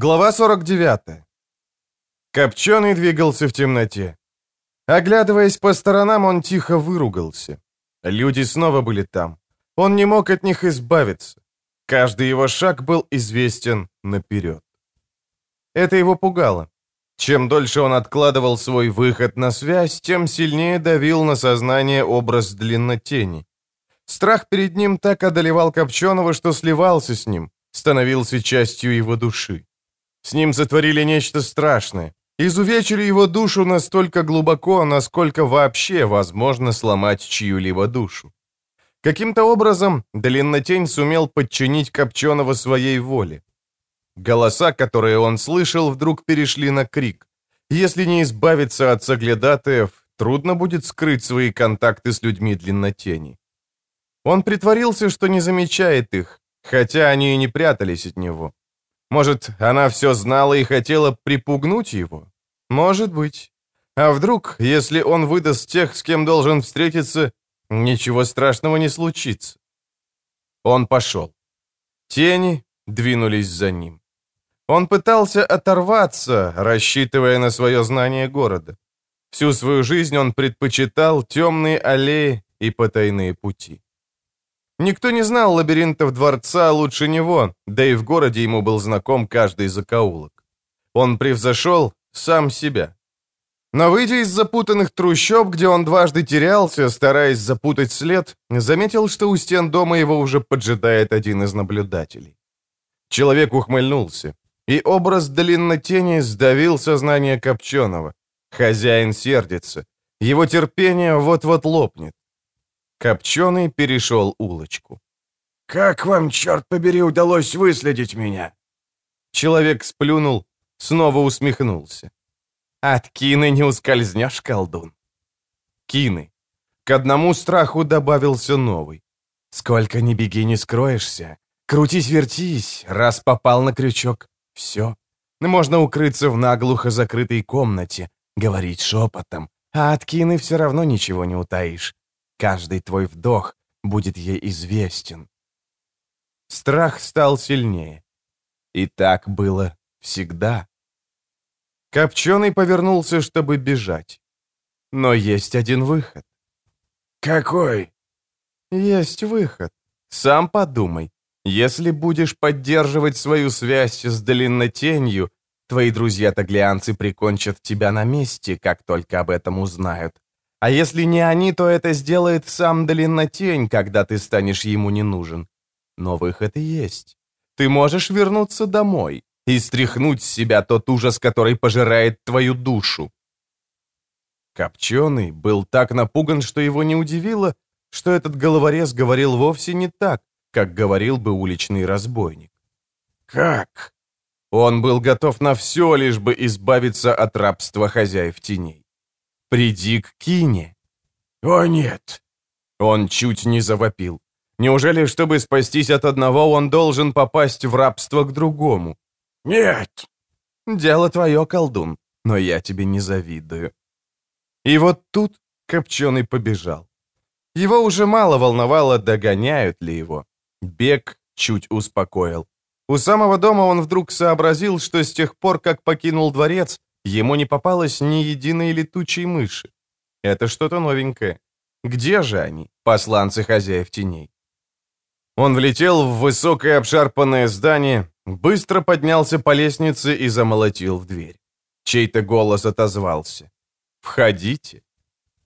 Глава 49. Копченый двигался в темноте. Оглядываясь по сторонам, он тихо выругался. Люди снова были там. Он не мог от них избавиться. Каждый его шаг был известен наперед. Это его пугало. Чем дольше он откладывал свой выход на связь, тем сильнее давил на сознание образ длиннотени. Страх перед ним так одолевал Копченого, что сливался с ним, становился частью его души. С ним сотворили нечто страшное. Изувечили его душу настолько глубоко, насколько вообще возможно сломать чью-либо душу. Каким-то образом Длиннотень сумел подчинить Копченого своей воле. Голоса, которые он слышал, вдруг перешли на крик. Если не избавиться от соглядатаев, трудно будет скрыть свои контакты с людьми Длиннотени. Он притворился, что не замечает их, хотя они и не прятались от него. Может, она все знала и хотела припугнуть его? Может быть. А вдруг, если он выдаст тех, с кем должен встретиться, ничего страшного не случится? Он пошел. Тени двинулись за ним. Он пытался оторваться, рассчитывая на свое знание города. Всю свою жизнь он предпочитал темные аллеи и потайные пути. Никто не знал лабиринтов дворца лучше него, да и в городе ему был знаком каждый закоулок. Он превзошел сам себя. Но выйдя из запутанных трущоб, где он дважды терялся, стараясь запутать след, заметил, что у стен дома его уже поджидает один из наблюдателей. Человек ухмыльнулся, и образ длиннотени сдавил сознание Копченого. Хозяин сердится. Его терпение вот-вот лопнет. Копченый перешел улочку. «Как вам, черт побери, удалось выследить меня?» Человек сплюнул, снова усмехнулся. «От Кины не ускользнешь, колдун?» Кины. К одному страху добавился новый. «Сколько ни беги, не скроешься. Крутись-вертись, раз попал на крючок. Все. Можно укрыться в наглухо закрытой комнате, говорить шепотом, а от Кины все равно ничего не утаишь. Каждый твой вдох будет ей известен. Страх стал сильнее. И так было всегда. Копченый повернулся, чтобы бежать. Но есть один выход. «Какой?» «Есть выход. Сам подумай. Если будешь поддерживать свою связь с длиннотенью, твои друзья-таглианцы прикончат тебя на месте, как только об этом узнают. А если не они, то это сделает сам Длиннотень, когда ты станешь ему не нужен. Но выход есть. Ты можешь вернуться домой и стряхнуть с себя тот ужас, который пожирает твою душу. Копченый был так напуган, что его не удивило, что этот головорез говорил вовсе не так, как говорил бы уличный разбойник. «Как?» Он был готов на все, лишь бы избавиться от рабства хозяев теней. Приди к Кине». «О, нет!» Он чуть не завопил. Неужели, чтобы спастись от одного, он должен попасть в рабство к другому? «Нет!» «Дело твое, колдун, но я тебе не завидую». И вот тут Копченый побежал. Его уже мало волновало, догоняют ли его. Бег чуть успокоил. У самого дома он вдруг сообразил, что с тех пор, как покинул дворец, Ему не попалось ни единой летучей мыши. Это что-то новенькое. Где же они, посланцы хозяев теней? Он влетел в высокое обшарпанное здание, быстро поднялся по лестнице и замолотил в дверь. Чей-то голос отозвался. «Входите».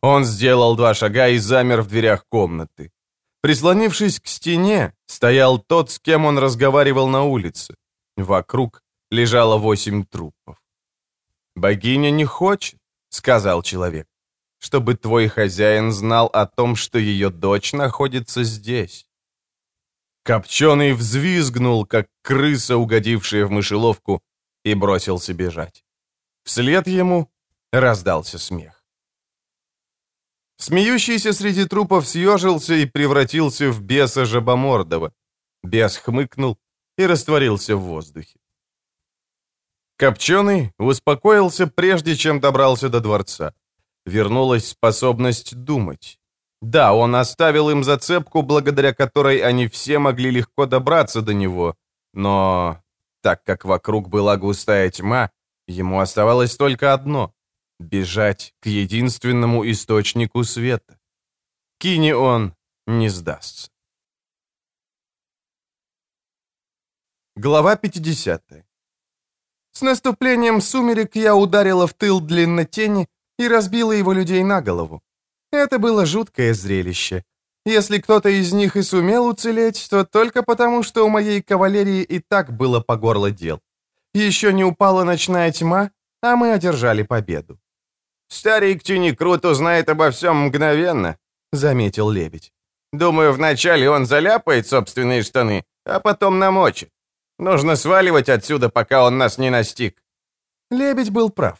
Он сделал два шага и замер в дверях комнаты. Прислонившись к стене, стоял тот, с кем он разговаривал на улице. Вокруг лежало восемь трупов. «Богиня не хочет», — сказал человек, «чтобы твой хозяин знал о том, что ее дочь находится здесь». Копченый взвизгнул, как крыса, угодившая в мышеловку, и бросился бежать. Вслед ему раздался смех. Смеющийся среди трупов съежился и превратился в беса жабомордого. Бес хмыкнул и растворился в воздухе. Копченый успокоился, прежде чем добрался до дворца. Вернулась способность думать. Да, он оставил им зацепку, благодаря которой они все могли легко добраться до него, но Так как вокруг была густая тьма, ему оставалось только одно — бежать к единственному источнику света. Кини он не сдастся. Глава 50 С наступлением сумерек я ударила в тыл длиннотени и разбила его людей на голову. Это было жуткое зрелище. Если кто-то из них и сумел уцелеть, то только потому, что у моей кавалерии и так было по горло дел. Еще не упала ночная тьма, а мы одержали победу. «Старик Тюникрут узнает обо всем мгновенно», — заметил лебедь. «Думаю, вначале он заляпает собственные штаны, а потом намочит. Нужно сваливать отсюда, пока он нас не настиг». Лебедь был прав.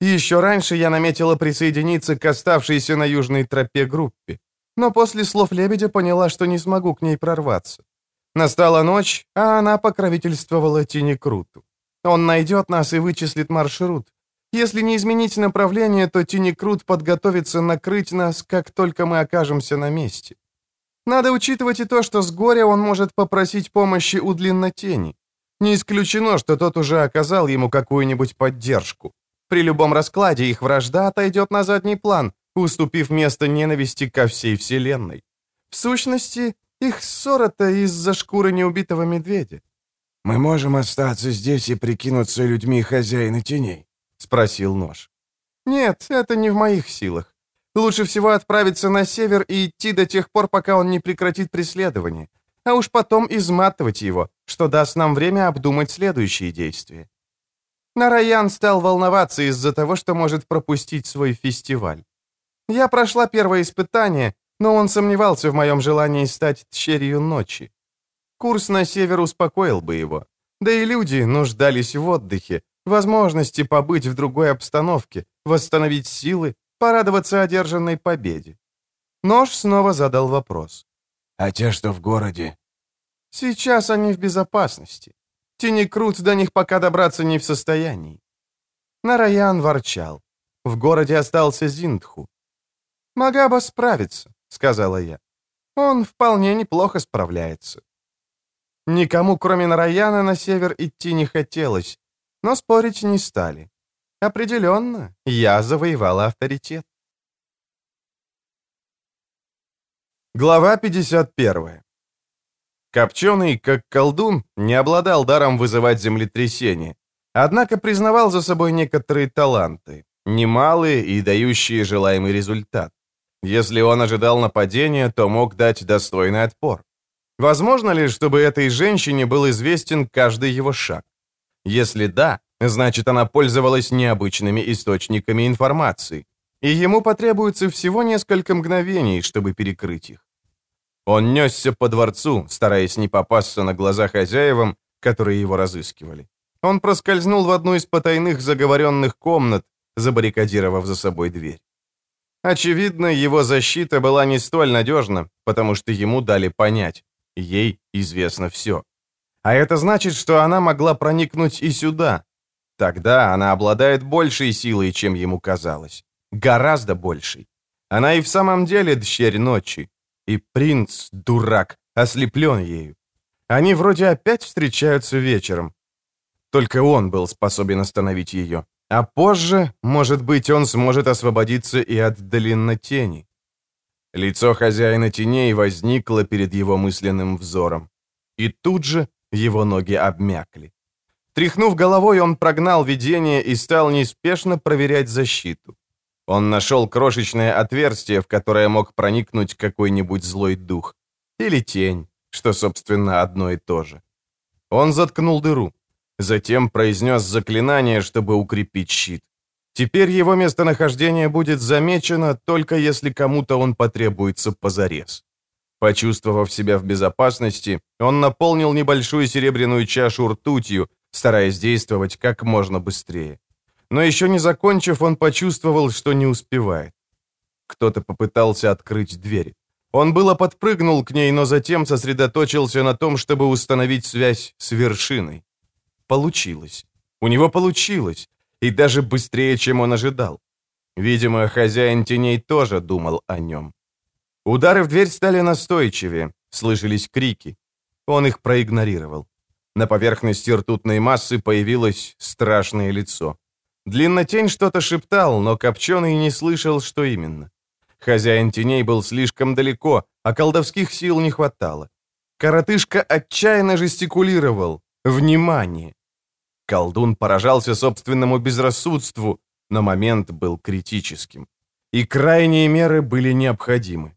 Еще раньше я наметила присоединиться к оставшейся на южной тропе группе но после слов лебедя поняла, что не смогу к ней прорваться. Настала ночь, а она покровительствовала Тине Круту. Он найдет нас и вычислит маршрут. Если не изменить направление, то Тини Крут подготовится накрыть нас, как только мы окажемся на месте. Надо учитывать и то, что с горя он может попросить помощи у длиннотени. Не исключено, что тот уже оказал ему какую-нибудь поддержку. При любом раскладе их вражда отойдет на задний план, уступив место ненависти ко всей Вселенной. В сущности, их ссора-то из-за шкуры неубитого медведя. «Мы можем остаться здесь и прикинуться людьми хозяина теней?» — спросил Нож. «Нет, это не в моих силах. Лучше всего отправиться на север и идти до тех пор, пока он не прекратит преследование, а уж потом изматывать его, что даст нам время обдумать следующие действия». Нараян стал волноваться из-за того, что может пропустить свой фестиваль. Я прошла первое испытание, но он сомневался в моем желании стать тщерью ночи. Курс на север успокоил бы его. Да и люди нуждались в отдыхе, возможности побыть в другой обстановке, восстановить силы, порадоваться одержанной победе. Нож снова задал вопрос. «А те, что в городе?» «Сейчас они в безопасности. Тинекрут до них пока добраться не в состоянии». Нараян ворчал. В городе остался Зиндху. «Магаба справится», — сказала я. «Он вполне неплохо справляется». Никому, кроме Нараяна, на север идти не хотелось, но спорить не стали. Определенно, я завоевала авторитет. Глава 51. Копченый, как колдун, не обладал даром вызывать землетрясение, однако признавал за собой некоторые таланты, немалые и дающие желаемый результат. Если он ожидал нападения, то мог дать достойный отпор. Возможно ли, чтобы этой женщине был известен каждый его шаг? Если да, значит она пользовалась необычными источниками информации, и ему потребуется всего несколько мгновений, чтобы перекрыть их. Он несся по дворцу, стараясь не попасться на глаза хозяевам, которые его разыскивали. Он проскользнул в одну из потайных заговоренных комнат, забаррикадировав за собой дверь. Очевидно, его защита была не столь надежна, потому что ему дали понять, ей известно все. А это значит, что она могла проникнуть и сюда. Тогда она обладает большей силой, чем ему казалось. Гораздо большей. Она и в самом деле дщерь ночи. И принц, дурак, ослеплен ею. Они вроде опять встречаются вечером. Только он был способен остановить ее. А позже, может быть, он сможет освободиться и от длиннотени. Лицо хозяина теней возникло перед его мысленным взором. И тут же его ноги обмякли. Тряхнув головой, он прогнал видение и стал неспешно проверять защиту. Он нашел крошечное отверстие, в которое мог проникнуть какой-нибудь злой дух. Или тень, что, собственно, одно и то же. Он заткнул дыру. Затем произнес заклинание, чтобы укрепить щит. Теперь его местонахождение будет замечено, только если кому-то он потребуется позарез. Почувствовав себя в безопасности, он наполнил небольшую серебряную чашу ртутью, стараясь действовать как можно быстрее. Но еще не закончив, он почувствовал, что не успевает. Кто-то попытался открыть дверь. Он было подпрыгнул к ней, но затем сосредоточился на том, чтобы установить связь с вершиной. Получилось. У него получилось. И даже быстрее, чем он ожидал. Видимо, хозяин теней тоже думал о нем. Удары в дверь стали настойчивее, слышались крики. Он их проигнорировал. На поверхности ртутной массы появилось страшное лицо. Длиннотень что-то шептал, но Копченый не слышал, что именно. Хозяин теней был слишком далеко, а колдовских сил не хватало. Коротышка отчаянно жестикулировал. Внимание! Колдун поражался собственному безрассудству, но момент был критическим. И крайние меры были необходимы.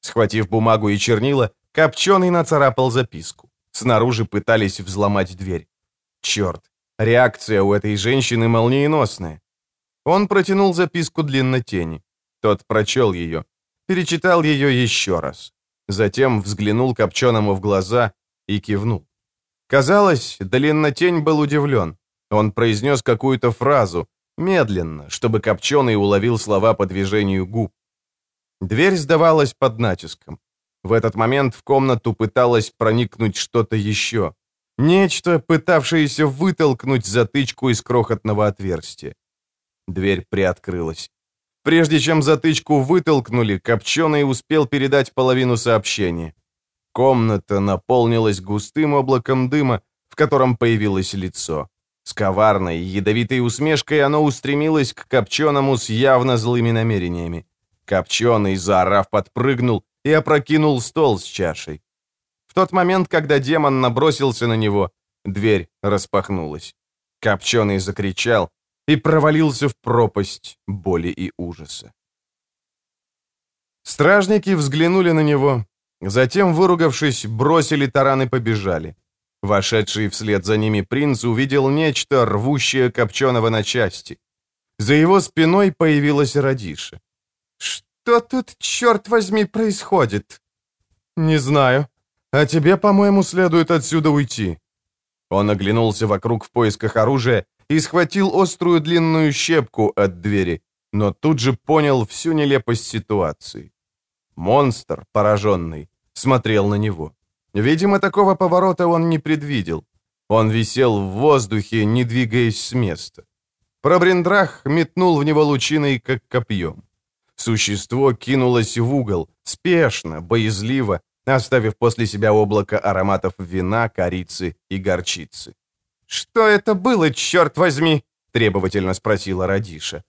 Схватив бумагу и чернила, Копченый нацарапал записку. Снаружи пытались взломать дверь. Черт, реакция у этой женщины молниеносная. Он протянул записку длиннотени. Тот прочел ее, перечитал ее еще раз. Затем взглянул Копченому в глаза и кивнул. Казалось, длиннотень был удивлен. Он произнес какую-то фразу, медленно, чтобы Копченый уловил слова по движению губ. Дверь сдавалась под натиском. В этот момент в комнату пыталось проникнуть что-то еще. Нечто, пытавшееся вытолкнуть затычку из крохотного отверстия. Дверь приоткрылась. Прежде чем затычку вытолкнули, Копченый успел передать половину сообщения. Комната наполнилась густым облаком дыма, в котором появилось лицо. С коварной, ядовитой усмешкой оно устремилось к Копченому с явно злыми намерениями. Копченый, заорав, подпрыгнул и опрокинул стол с чашей. Тот момент, когда демон набросился на него, дверь распахнулась. Копченый закричал и провалился в пропасть боли и ужаса. Стражники взглянули на него, затем, выругавшись, бросили таран и побежали. Вошедший вслед за ними принц увидел нечто, рвущее Копченого на части. За его спиной появилась Радиша. «Что тут, черт возьми, происходит?» «Не знаю. А тебе, по-моему, следует отсюда уйти». Он оглянулся вокруг в поисках оружия и схватил острую длинную щепку от двери, но тут же понял всю нелепость ситуации. Монстр, пораженный, смотрел на него. Видимо, такого поворота он не предвидел. Он висел в воздухе, не двигаясь с места. Пробрендрах метнул в него лучиной, как копьем. Существо кинулось в угол, спешно, боязливо, оставив после себя облако ароматов вина, корицы и горчицы. «Что это было, черт возьми?» — требовательно спросила Радиша.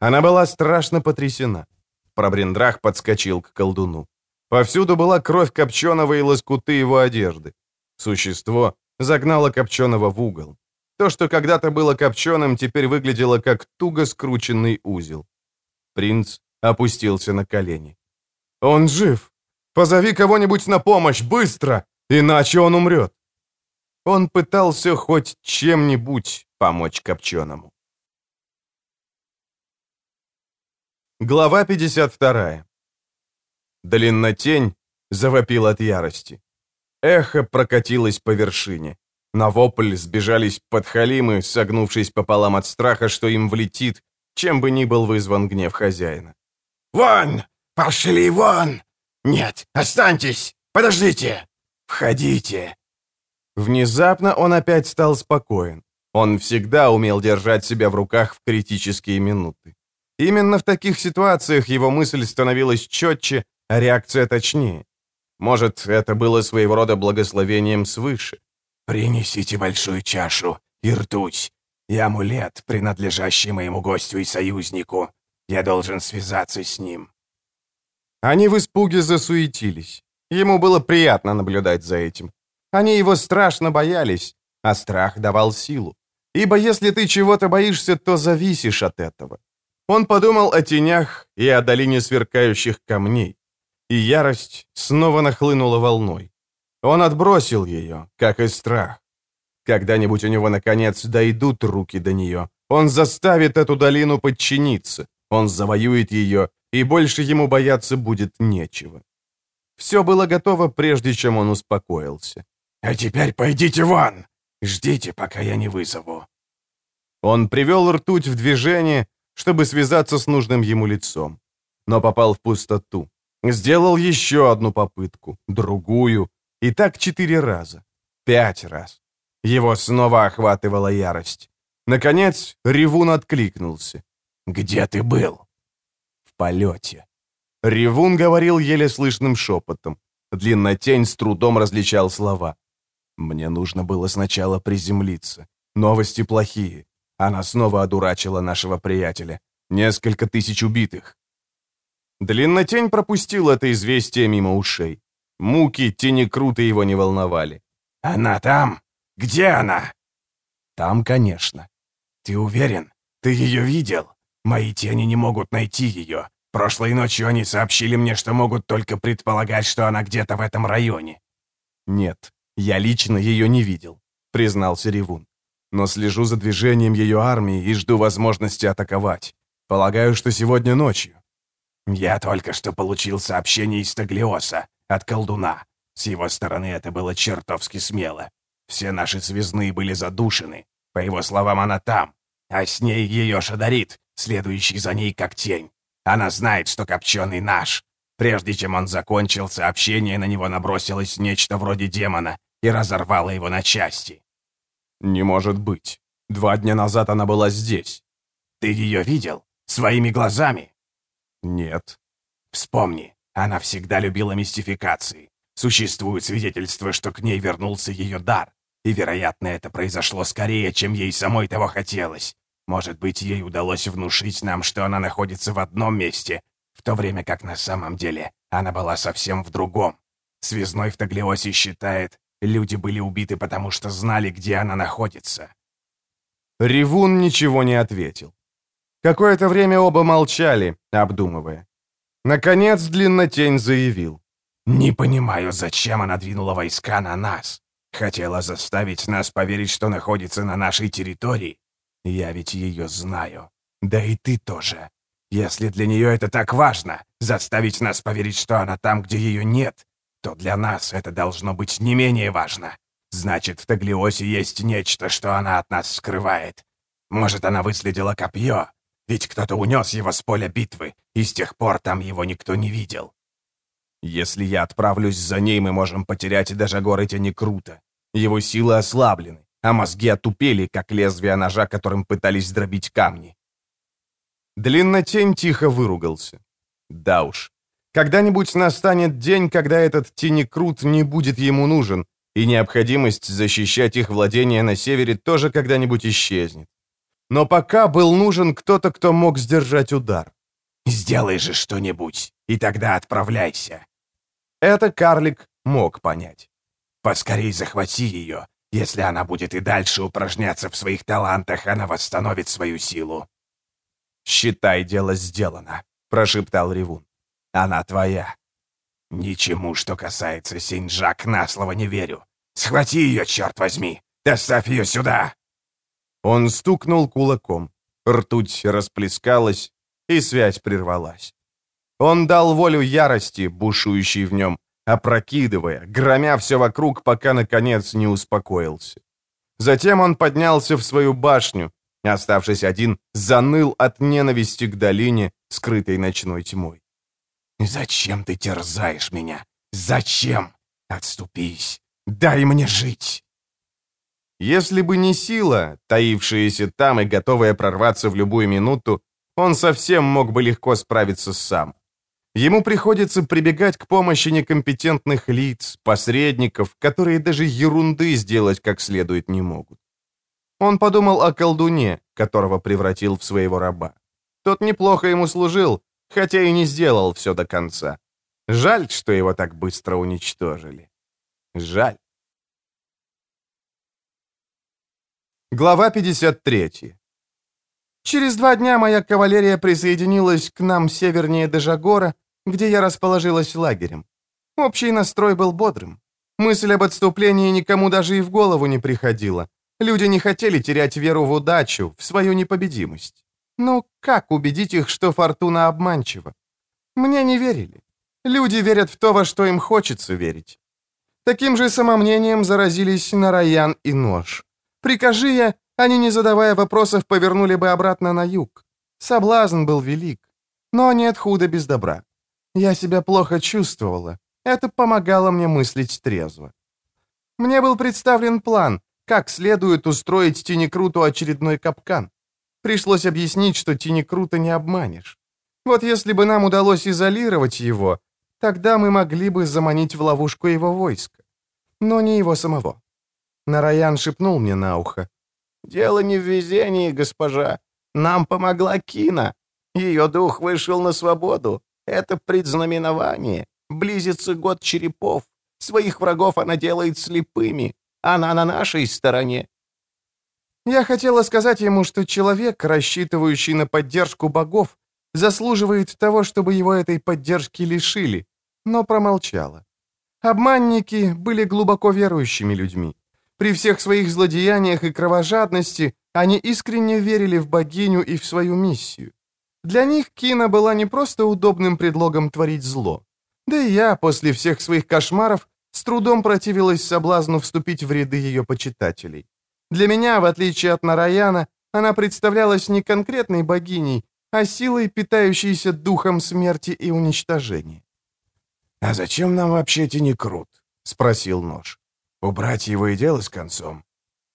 Она была страшно потрясена. Пробрендрах подскочил к колдуну. Повсюду была кровь Копченого и лоскуты его одежды. Существо загнало Копченого в угол. То, что когда-то было Копченым, теперь выглядело как туго скрученный узел. Принц опустился на колени. «Он жив! Позови кого-нибудь на помощь, быстро! Иначе он умрет!» Он пытался хоть чем-нибудь помочь Копченому. Глава 52. Длиннотень завопил от ярости. Эхо прокатилось по вершине. На вопль сбежались подхалимы, согнувшись пополам от страха, что им влетит, чем бы ни был вызван гнев хозяина. «Вон! Пошли вон! Нет, останьтесь! Подождите! Входите!» Внезапно он опять стал спокоен. Он всегда умел держать себя в руках в критические минуты. Именно в таких ситуациях его мысль становилась четче, а реакция точнее. Может, это было своего рода благословением свыше. «Принесите большую чашу и ртуть, и амулет, принадлежащий моему гостю и союзнику. Я должен связаться с ним». Они в испуге засуетились. Ему было приятно наблюдать за этим. Они его страшно боялись, а страх давал силу. Ибо если ты чего-то боишься, то зависишь от этого. Он подумал о тенях и о долине сверкающих камней. И ярость снова нахлынула волной. Он отбросил ее, как и страх. Когда-нибудь у него, наконец, дойдут руки до нее. Он заставит эту долину подчиниться. Он завоюет ее, и больше ему бояться будет нечего. Все было готово, прежде чем он успокоился. «А теперь пойдите вон! Ждите, пока я не вызову». Он привел ртуть в движение, чтобы связаться с нужным ему лицом, но попал в пустоту. Сделал еще одну попытку, другую, и так четыре раза. Пять раз. Его снова охватывала ярость. Наконец, Ревун откликнулся. «Где ты был?» «В полете». Ревун говорил еле слышным шепотом. Длиннотень с трудом различал слова. Мне нужно было сначала приземлиться. Новости плохие. Она снова одурачила нашего приятеля. Несколько тысяч убитых. Длиннотень пропустил это известие мимо ушей. Муки тени круто его не волновали. «Она там? Где она?» «Там, конечно. Ты уверен? Ты ее видел? Мои тени не могут найти ее. Прошлой ночью они сообщили мне, что могут только предполагать, что она где-то в этом районе». «Нет, я лично ее не видел», — признался Ревун. «Но слежу за движением ее армии и жду возможности атаковать. Полагаю, что сегодня ночью». «Я только что получил сообщение из Таглиоса, от колдуна. С его стороны это было чертовски смело. Все наши связные были задушены. По его словам, она там. А с ней ее шадарит, следующий за ней как тень. Она знает, что Копченый наш. Прежде чем он закончил сообщение, на него набросилось нечто вроде демона и разорвало его на части. «Не может быть. Два дня назад она была здесь». «Ты ее видел? Своими глазами?» «Нет». «Вспомни, она всегда любила мистификации. Существует свидетельство, что к ней вернулся ее дар, и, вероятно, это произошло скорее, чем ей самой того хотелось. Может быть, ей удалось внушить нам, что она находится в одном месте, в то время как на самом деле она была совсем в другом. Связной в Таглиосе считает, люди были убиты, потому что знали, где она находится. Ревун ничего не ответил. Какое-то время оба молчали, обдумывая. Наконец Длиннотень заявил. «Не понимаю, зачем она двинула войска на нас. Хотела заставить нас поверить, что находится на нашей территории. Я ведь ее знаю. Да и ты тоже. Если для нее это так важно, заставить нас поверить, что она там, где ее нет, то для нас это должно быть не менее важно. Значит, в Таглиосе есть нечто, что она от нас скрывает. Может, она выследила копье, ведь кто-то унес его с поля битвы, и с тех пор там его никто не видел. Если я отправлюсь за ней, мы можем потерять даже горы тени круто. Его силы ослаблены, а мозги отупели, как лезвие ножа, которым пытались дробить камни. Длиннотень тихо выругался. Да уж, когда-нибудь настанет день, когда этот тенекрут не будет ему нужен, и необходимость защищать их владения на севере тоже когда-нибудь исчезнет. Но пока был нужен кто-то, кто мог сдержать удар. «Сделай же что-нибудь, и тогда отправляйся». Это карлик мог понять. «Поскорей захвати ее. Если она будет и дальше упражняться в своих талантах, она восстановит свою силу». «Считай, дело сделано», — прошептал Ревун. «Она твоя». «Ничему, что касается Синджак, на слово не верю. Схвати ее, черт возьми! Доставь ее сюда!» Он стукнул кулаком. Ртуть расплескалась, и связь прервалась. Он дал волю ярости, бушующей в нем, опрокидывая, громя все вокруг, пока, наконец, не успокоился. Затем он поднялся в свою башню, оставшись один, заныл от ненависти к долине, скрытой ночной тьмой. «Зачем ты терзаешь меня? Зачем? Отступись! Дай мне жить!» Если бы не сила, таившаяся там и готовая прорваться в любую минуту, он совсем мог бы легко справиться сам. Ему приходится прибегать к помощи некомпетентных лиц, посредников, которые даже ерунды сделать как следует не могут. Он подумал о колдуне, которого превратил в своего раба. Тот неплохо ему служил, хотя и не сделал все до конца. Жаль, что его так быстро уничтожили. Жаль. Глава 53. Через два дня моя кавалерия присоединилась к нам севернее Дежагора, где я расположилась лагерем. Общий настрой был бодрым. Мысль об отступлении никому даже и в голову не приходила. Люди не хотели терять веру в удачу, в свою непобедимость. Ну, как убедить их, что фортуна обманчива? Мне не верили. Люди верят в то, во что им хочется верить. Таким же самомнением заразились Нараян и Нож. Прикажи я, они, не задавая вопросов, повернули бы обратно на юг. Соблазн был велик. Но нет худа без добра. Я себя плохо чувствовала. Это помогало мне мыслить трезво. Мне был представлен план, как следует устроить Тинекруту очередной капкан. Пришлось объяснить, что Тинекрута не обманешь. Вот если бы нам удалось изолировать его, тогда мы могли бы заманить в ловушку его войска. Но не его самого. Нараян шепнул мне на ухо. «Дело не в везении, госпожа. Нам помогла Кина. Ее дух вышел на свободу. Это предзнаменование. Близится год черепов. Своих врагов она делает слепыми. Она на нашей стороне. Я хотела сказать ему, что человек, рассчитывающий на поддержку богов, заслуживает того, чтобы его этой поддержки лишили, но промолчала. Обманники были глубоко верующими людьми. При всех своих злодеяниях и кровожадности они искренне верили в богиню и в свою миссию. Для них Кина была не просто удобным предлогом творить зло. Да и я, после всех своих кошмаров, с трудом противилась соблазну вступить в ряды ее почитателей. Для меня, в отличие от Нараяна, она представлялась не конкретной богиней, а силой, питающейся духом смерти и уничтожения. «А зачем нам вообще Тинекрут?» — спросил Нож. «Убрать его и дело с концом».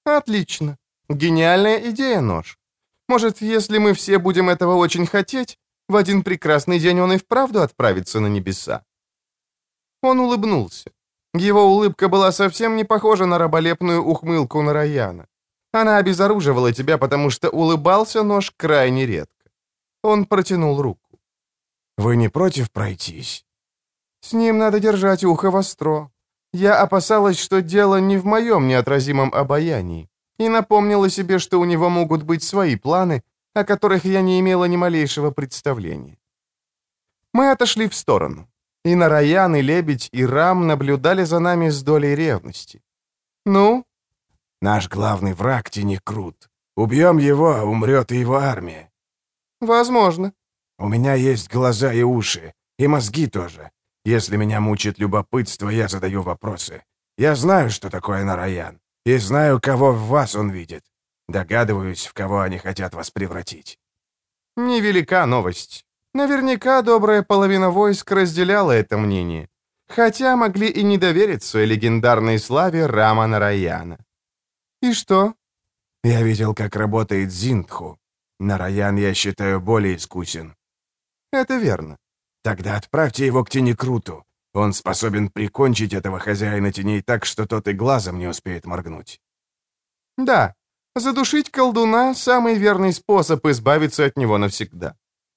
«Отлично. Гениальная идея, Нож. Может, если мы все будем этого очень хотеть, в один прекрасный день он и вправду отправится на небеса». Он улыбнулся. Его улыбка была совсем не похожа на раболепную ухмылку Нараяна. Она обезоруживала тебя, потому что улыбался нож крайне редко. Он протянул руку. «Вы не против пройтись?» «С ним надо держать ухо востро. Я опасалась, что дело не в моем неотразимом обаянии, и напомнила себе, что у него могут быть свои планы, о которых я не имела ни малейшего представления. Мы отошли в сторону. И Нараян, и Лебедь, и Рам наблюдали за нами с долей ревности. «Ну?» «Наш главный враг Тинекрут. Убьем его, а умрет и его армия». «Возможно». «У меня есть глаза и уши, и мозги тоже. Если меня мучит любопытство, я задаю вопросы. Я знаю, что такое Нараян, и знаю, кого в вас он видит. Догадываюсь, в кого они хотят вас превратить». «Невелика новость. Наверняка добрая половина войск разделяла это мнение, хотя могли и не довериться легендарной славе Рама Нараяна. «И что?» «Я видел, как работает Зиндху. Нараян, я считаю, более искусен». «Это верно». «Тогда отправьте его к Тенекруту. Он способен прикончить этого хозяина теней так, что тот и глазом не успеет моргнуть». «Да, задушить колдуна — самый верный способ избавиться от него навсегда.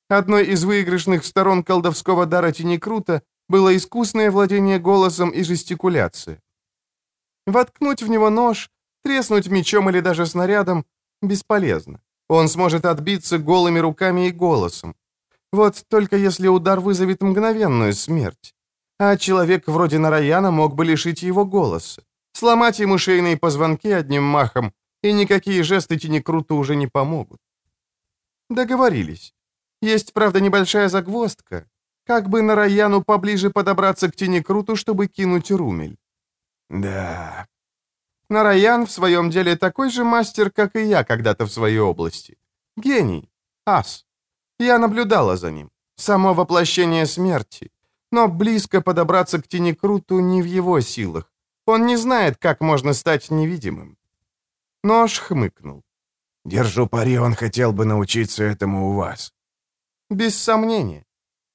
Одной из выигрышных сторон колдовского дара Тинекрута было искусное владение голосом и жестикуляцией. Воткнуть в него нож, треснуть мечом или даже снарядом бесполезно. Он сможет отбиться голыми руками и голосом. Вот только если удар вызовет мгновенную смерть. А человек вроде Нараяна мог бы лишить его голоса, сломать ему шейные позвонки одним махом, и никакие жесты Тинекрута уже не помогут. Договорились. Есть, правда, небольшая загвоздка. Как бы на Раяну поближе подобраться к Тинекруту, чтобы кинуть Румель. Да. Нараян в своем деле такой же мастер, как и я когда-то в своей области. Гений. Ас. Я наблюдала за ним. Само воплощение смерти. Но близко подобраться к Тинекруту не в его силах. Он не знает, как можно стать невидимым. Нож хмыкнул. «Держу пари, он хотел бы научиться этому у вас». Без сомнения.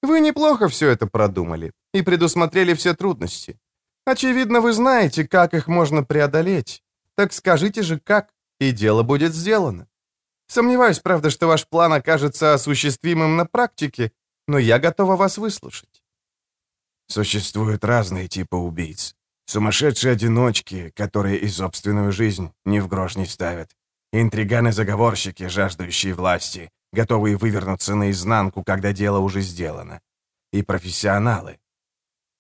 Вы неплохо все это продумали и предусмотрели все трудности. Очевидно, вы знаете, как их можно преодолеть. Так скажите же, как, и дело будет сделано. Сомневаюсь, правда, что ваш план окажется осуществимым на практике, но я готова вас выслушать. Существуют разные типы убийц. Сумасшедшие одиночки, которые и собственную жизнь ни в грош не ставят. Интриганы-заговорщики, жаждущие власти, готовые вывернуться наизнанку, когда дело уже сделано. И профессионалы.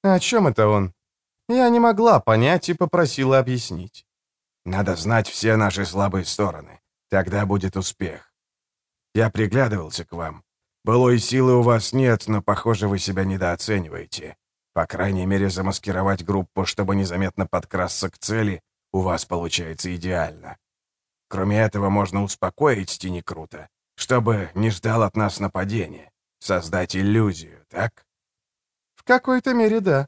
О чем это он? Я не могла понять и попросила объяснить. Надо знать все наши слабые стороны. Тогда будет успех. Я приглядывался к вам. Былой силы у вас нет, но, похоже, вы себя недооцениваете. По крайней мере, замаскировать группу, чтобы незаметно подкрасться к цели, у вас получается идеально. Кроме этого, можно успокоить Тини круто чтобы не ждал от нас нападения. Создать иллюзию, так? В какой-то мере да.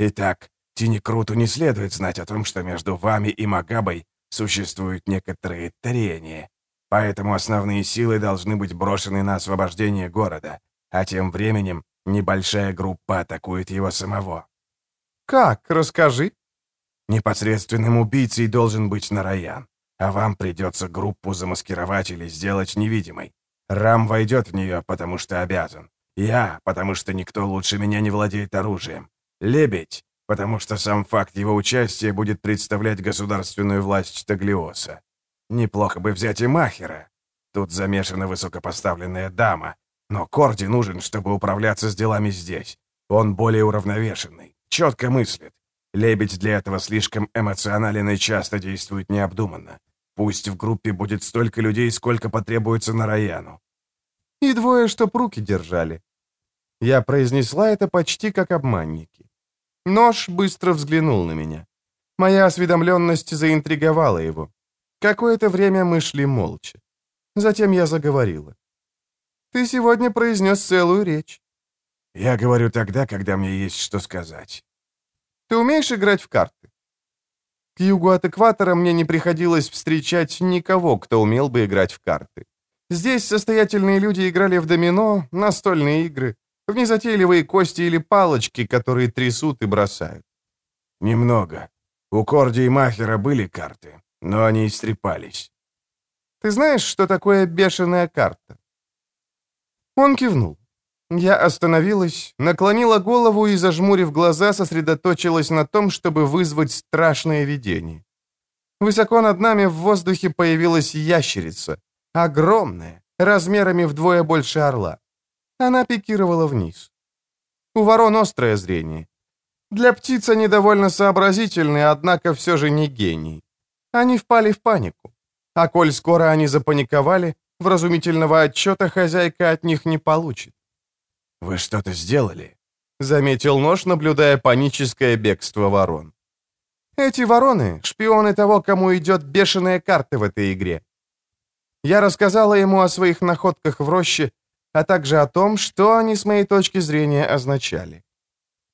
Итак, Тинекруту не следует знать о том, что между вами и Магабой существуют некоторые трения. Поэтому основные силы должны быть брошены на освобождение города, а тем временем небольшая группа атакует его самого. Как? Расскажи. Непосредственным убийцей должен быть Нараян, а вам придется группу замаскировать или сделать невидимой. Рам войдет в нее, потому что обязан. Я, потому что никто лучше меня не владеет оружием. Лебедь, потому что сам факт его участия будет представлять государственную власть Таглиоса. Неплохо бы взять и Махера. Тут замешана высокопоставленная дама, но Корди нужен, чтобы управляться с делами здесь. Он более уравновешенный, четко мыслит. Лебедь для этого слишком эмоционален и часто действует необдуманно. Пусть в группе будет столько людей, сколько потребуется на Раяну. И двое, чтоб руки держали. Я произнесла это почти как обманники. Нож быстро взглянул на меня. Моя осведомленность заинтриговала его. Какое-то время мы шли молча. Затем я заговорила. «Ты сегодня произнес целую речь». «Я говорю тогда, когда мне есть что сказать». «Ты умеешь играть в карты?» К югу от экватора мне не приходилось встречать никого, кто умел бы играть в карты. Здесь состоятельные люди играли в домино, настольные игры, в незатейливые кости или палочки, которые трясут и бросают. «Немного. У Корди и Махера были карты, но они истрепались. Ты знаешь, что такое бешеная карта?» Он кивнул. Я остановилась, наклонила голову и, зажмурив глаза, сосредоточилась на том, чтобы вызвать страшное видение. Высоко над нами в воздухе появилась ящерица, огромная, размерами вдвое больше орла. Она пикировала вниз. У ворон острое зрение. Для птиц они довольно сообразительны, однако все же не гений. Они впали в панику. А коль скоро они запаниковали, вразумительного отчета хозяйка от них не получит. «Вы что-то сделали?» — заметил нож, наблюдая паническое бегство ворон. «Эти вороны — шпионы того, кому идет бешеная карта в этой игре. Я рассказала ему о своих находках в роще, а также о том, что они, с моей точки зрения, означали.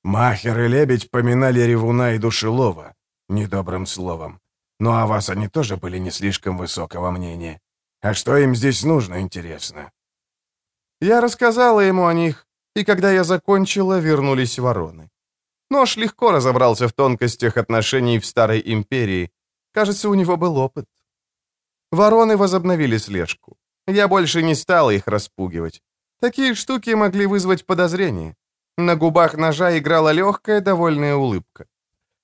Махер и Лебедь поминали Ревуна и Душелова недобрым словом. Но о вас они тоже были не слишком высокого мнения. А что им здесь нужно, интересно?» Я рассказала ему о них, и когда я закончила, вернулись вороны. Нож легко разобрался в тонкостях отношений в Старой Империи. Кажется, у него был опыт. Вороны возобновили слежку. Я больше не стала их распугивать. Такие штуки могли вызвать подозрение. На губах ножа играла легкая, довольная улыбка.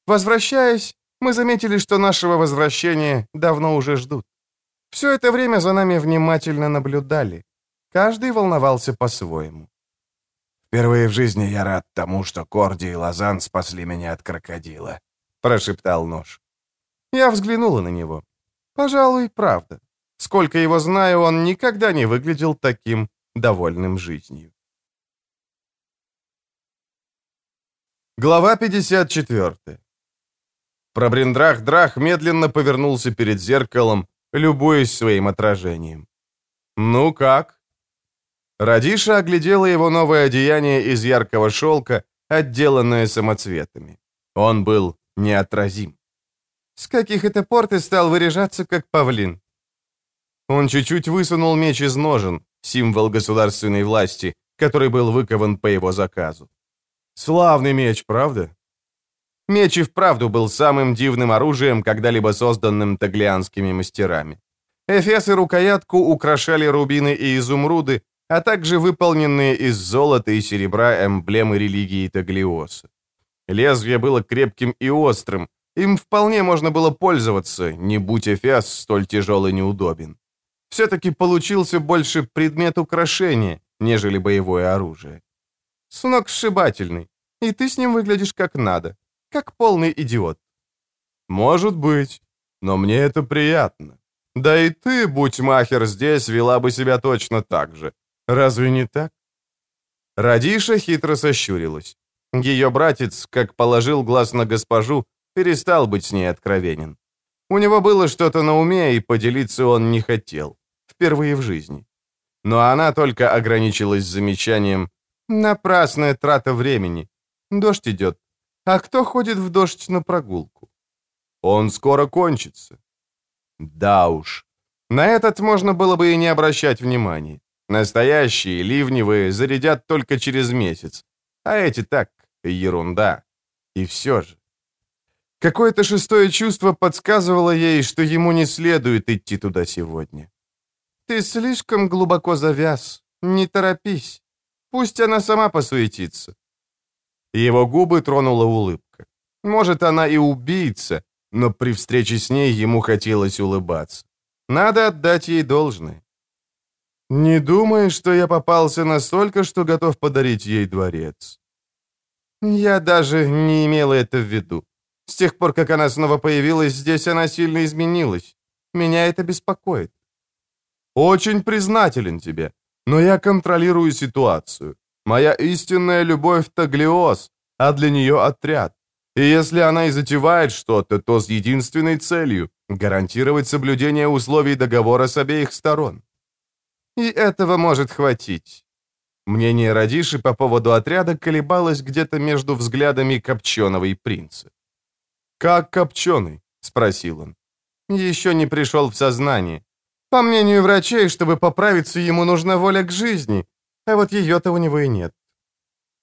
Возвращаясь, мы заметили, что нашего возвращения давно уже ждут. Все это время за нами внимательно наблюдали. Каждый волновался по-своему. «Впервые в жизни я рад тому, что Корди и Лозан спасли меня от крокодила», — прошептал нож. Я взглянула на него. Пожалуй, правда. Сколько его знаю, он никогда не выглядел таким довольным жизнью. Глава 54. Пробриндрах-драх медленно повернулся перед зеркалом, любуясь своим отражением. «Ну как?» Радиша оглядела его новое одеяние из яркого шелка, отделанное самоцветами. Он был неотразим. «С каких это пор ты стал выряжаться, как павлин?» Он чуть-чуть высунул меч из ножен, символ государственной власти, который был выкован по его заказу. Славный меч, правда? Меч и вправду был самым дивным оружием, когда-либо созданным таглианскими мастерами. Эфес и рукоятку украшали рубины и изумруды, а также выполненные из золота и серебра эмблемы религии Таглиоса. Лезвие было крепким и острым, им вполне можно было пользоваться, не будь Эфес столь тяжел и неудобен. Все-таки получился больше предмет украшения, нежели боевое оружие. Сунок сшибательный, и ты с ним выглядишь как надо, как полный идиот. Может быть, но мне это приятно. Да и ты, будь махер здесь, вела бы себя точно так же. Разве не так? Радиша хитро сощурилась. Ее братец, как положил глаз на госпожу, перестал быть с ней откровенен. У него было что-то на уме, и поделиться он не хотел. Впервые в жизни. Но она только ограничилась замечанием «Напрасная трата времени. Дождь идет. А кто ходит в дождь на прогулку?» «Он скоро кончится». Да уж. На этот можно было бы и не обращать внимания. Настоящие, ливневые, зарядят только через месяц. А эти так, ерунда. И все же. Какое-то шестое чувство подсказывало ей, что ему не следует идти туда сегодня. «Ты слишком глубоко завяз. Не торопись. Пусть она сама посуетится». Его губы тронула улыбка. Может, она и убийца, но при встрече с ней ему хотелось улыбаться. Надо отдать ей должное. «Не думай, что я попался настолько, что готов подарить ей дворец». «Я даже не имела это в виду. С тех пор, как она снова появилась здесь, она сильно изменилась. Меня это беспокоит». «Очень признателен тебе, но я контролирую ситуацию. Моя истинная любовь — Таглиоз, а для нее отряд. И если она и затевает что-то, то с единственной целью — гарантировать соблюдение условий договора с обеих сторон. И этого может хватить. Мнение Радиши по поводу отряда колебалось где-то между взглядами Копченого и принца. «Как Копченый?» — спросил он. «Еще не пришел в сознание. По мнению врачей, чтобы поправиться, ему нужна воля к жизни, а вот ее-то у него и нет.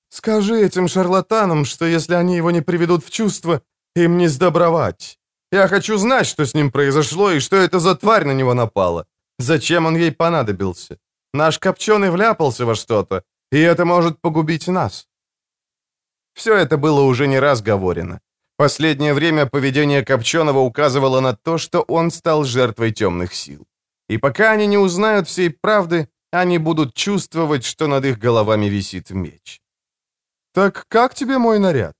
Скажи этим шарлатанам, что если они его не приведут в чувство, им не сдобровать. Я хочу знать, что с ним произошло и что это за тварь на него напала. Зачем он ей понадобился? Наш Копченый вляпался во что-то, и это может погубить нас. Все это было уже не раз говорено. Последнее время поведение Копченого указывало на то, что он стал жертвой темных сил. И пока они не узнают всей правды, они будут чувствовать, что над их головами висит меч. «Так как тебе мой наряд?»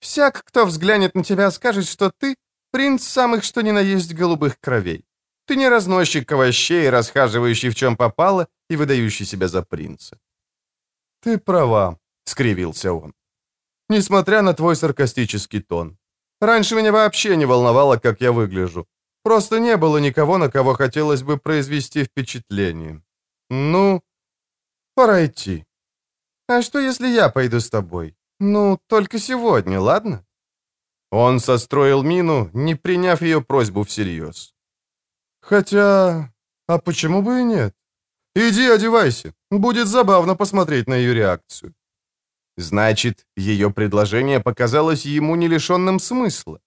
«Всяк, кто взглянет на тебя, скажет, что ты принц самых что ни на есть голубых кровей. Ты не разносчик овощей, расхаживающий в чем попало и выдающий себя за принца». «Ты права», — скривился он. «Несмотря на твой саркастический тон. Раньше меня вообще не волновало, как я выгляжу. Просто не было никого, на кого хотелось бы произвести впечатление. Ну, пора идти». «А что, если я пойду с тобой? Ну, только сегодня, ладно?» Он состроил мину, не приняв ее просьбу всерьез. «Хотя... А почему бы и нет? Иди одевайся, будет забавно посмотреть на ее реакцию». Значит, ее предложение показалось ему не лишенным смысла.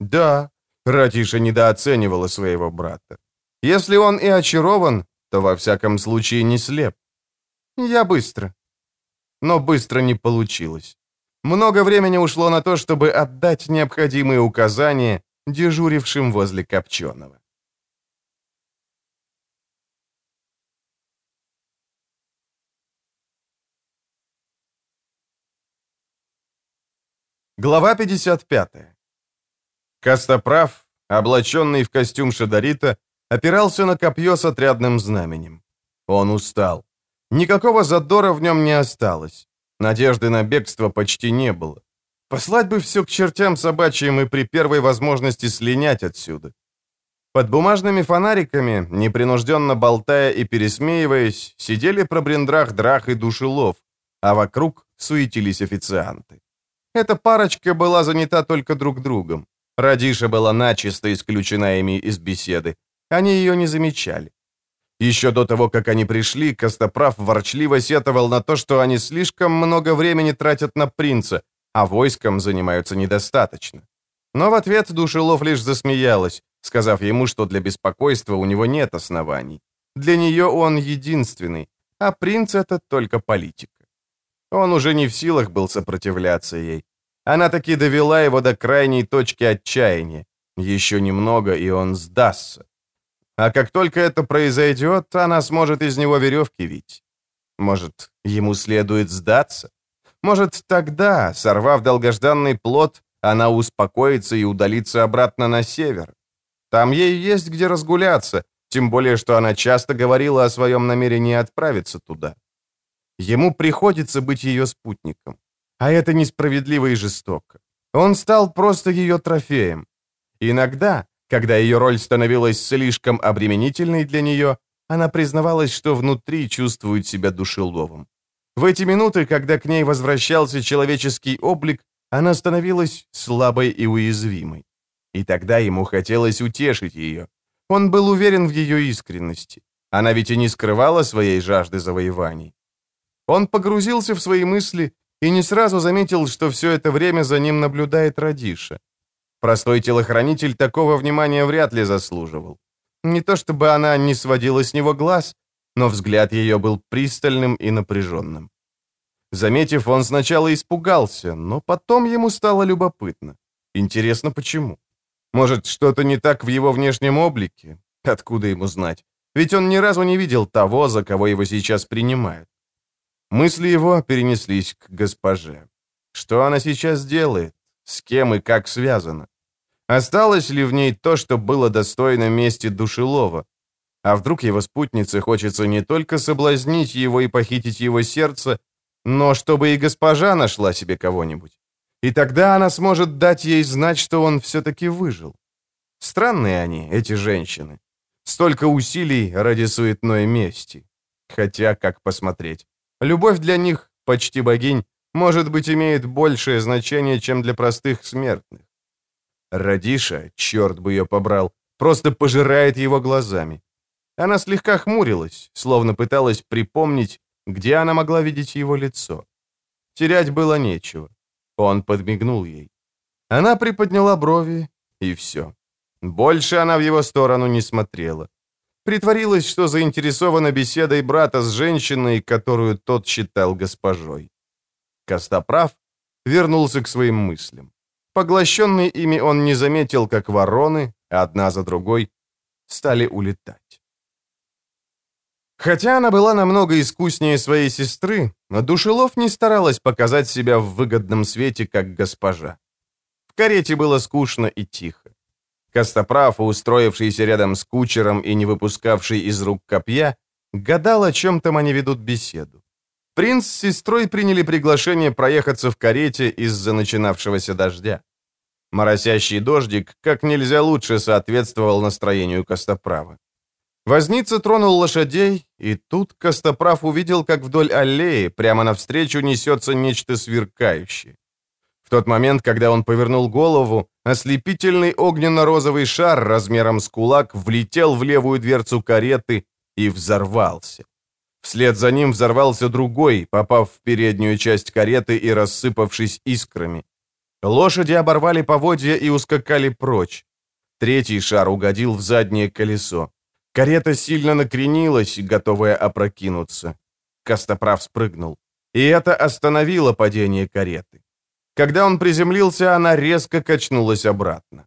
Да, Ратиша недооценивала своего брата. Если он и очарован, то во всяком случае не слеп. Я быстро но быстро не получилось. Много времени ушло на то, чтобы отдать необходимые указания дежурившим возле Копченого. Глава 55. Костоправ, облаченный в костюм Шадарита, опирался на копье с отрядным знаменем. Он устал. Никакого задора в нем не осталось. Надежды на бегство почти не было. Послать бы все к чертям собачьим и при первой возможности слинять отсюда. Под бумажными фонариками, непринужденно болтая и пересмеиваясь, сидели про брендрах драх и душелов, а вокруг суетились официанты. Эта парочка была занята только друг другом. Радиша была начисто исключена ими из беседы. Они ее не замечали. Еще до того, как они пришли, Костоправ ворчливо сетовал на то, что они слишком много времени тратят на принца, а войском занимаются недостаточно. Но в ответ Душелов лишь засмеялась, сказав ему, что для беспокойства у него нет оснований. Для нее он единственный, а принц — это только политика. Он уже не в силах был сопротивляться ей. Она таки довела его до крайней точки отчаяния. Еще немного, и он сдастся. А как только это произойдет, она сможет из него веревки вить. Может, ему следует сдаться? Может, тогда, сорвав долгожданный плод, она успокоится и удалится обратно на север? Там ей есть где разгуляться, тем более, что она часто говорила о своем намерении отправиться туда. Ему приходится быть ее спутником. А это несправедливо и жестоко. Он стал просто ее трофеем. Иногда, когда ее роль становилась слишком обременительной для нее, она признавалась, что внутри чувствует себя душеловым. В эти минуты, когда к ней возвращался человеческий облик, она становилась слабой и уязвимой. И тогда ему хотелось утешить ее. Он был уверен в ее искренности. Она ведь и не скрывала своей жажды завоеваний. Он погрузился в свои мысли и не сразу заметил, что все это время за ним наблюдает Радиша. Простой телохранитель такого внимания вряд ли заслуживал. Не то чтобы она не сводила с него глаз, но взгляд ее был пристальным и напряженным. Заметив, он сначала испугался, но потом ему стало любопытно. Интересно, почему? Может, что-то не так в его внешнем облике? Откуда ему знать? Ведь он ни разу не видел того, за кого его сейчас принимают. Мысли его перенеслись к госпоже. Что она сейчас делает? С кем и как связано? Осталось ли в ней то, что было достойно мести Душелова? А вдруг его спутнице хочется не только соблазнить его и похитить его сердце, но чтобы и госпожа нашла себе кого-нибудь? И тогда она сможет дать ей знать, что он все-таки выжил. Странные они, эти женщины. Столько усилий ради суетной мести. Хотя, как посмотреть, любовь для них, почти богинь, может быть, имеет большее значение, чем для простых смертных. Радиша, черт бы ее побрал, просто пожирает его глазами. Она слегка хмурилась, словно пыталась припомнить, где она могла видеть его лицо. Терять было нечего. Он подмигнул ей. Она приподняла брови, и все. Больше она в его сторону не смотрела. Притворилась, что заинтересована беседой брата с женщиной, которую тот считал госпожой. Костоправ вернулся к своим мыслям. Поглощенный ими он не заметил, как вороны, одна за другой, стали улетать. Хотя она была намного искуснее своей сестры, Душелов не старалась показать себя в выгодном свете, как госпожа. В карете было скучно и тихо. Костоправ, устроившийся рядом с кучером и не выпускавший из рук копья, гадал, о чем там они ведут беседу. Принц с сестрой приняли приглашение проехаться в карете из-за начинавшегося дождя. Моросящий дождик как нельзя лучше соответствовал настроению Костоправа. Возница тронул лошадей, и тут Костоправ увидел, как вдоль аллеи прямо навстречу несется нечто сверкающее. В тот момент, когда он повернул голову, ослепительный огненно-розовый шар размером с кулак влетел в левую дверцу кареты и взорвался. Вслед за ним взорвался другой, попав в переднюю часть кареты и рассыпавшись искрами. Лошади оборвали поводья и ускакали прочь. Третий шар угодил в заднее колесо. Карета сильно накренилась, готовая опрокинуться. Костоправ спрыгнул. И это остановило падение кареты. Когда он приземлился, она резко качнулась обратно.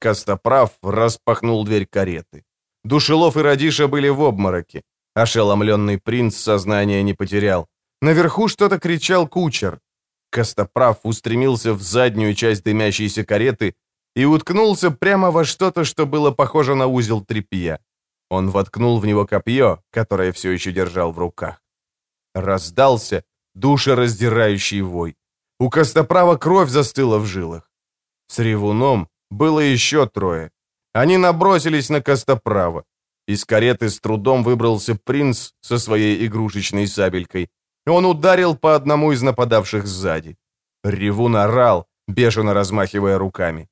Костоправ распахнул дверь кареты. Душелов и Радиша были в обмороке. Ошеломленный принц сознания не потерял. Наверху что-то кричал кучер. Костоправ устремился в заднюю часть дымящейся кареты и уткнулся прямо во что-то, что было похоже на узел тряпья. Он воткнул в него копье, которое все еще держал в руках. Раздался душераздирающий вой. У Костоправа кровь застыла в жилах. С ревуном было еще трое. Они набросились на Костоправа. Из кареты с трудом выбрался принц со своей игрушечной сабелькой. Он ударил по одному из нападавших сзади. Ревун орал, бешено размахивая руками.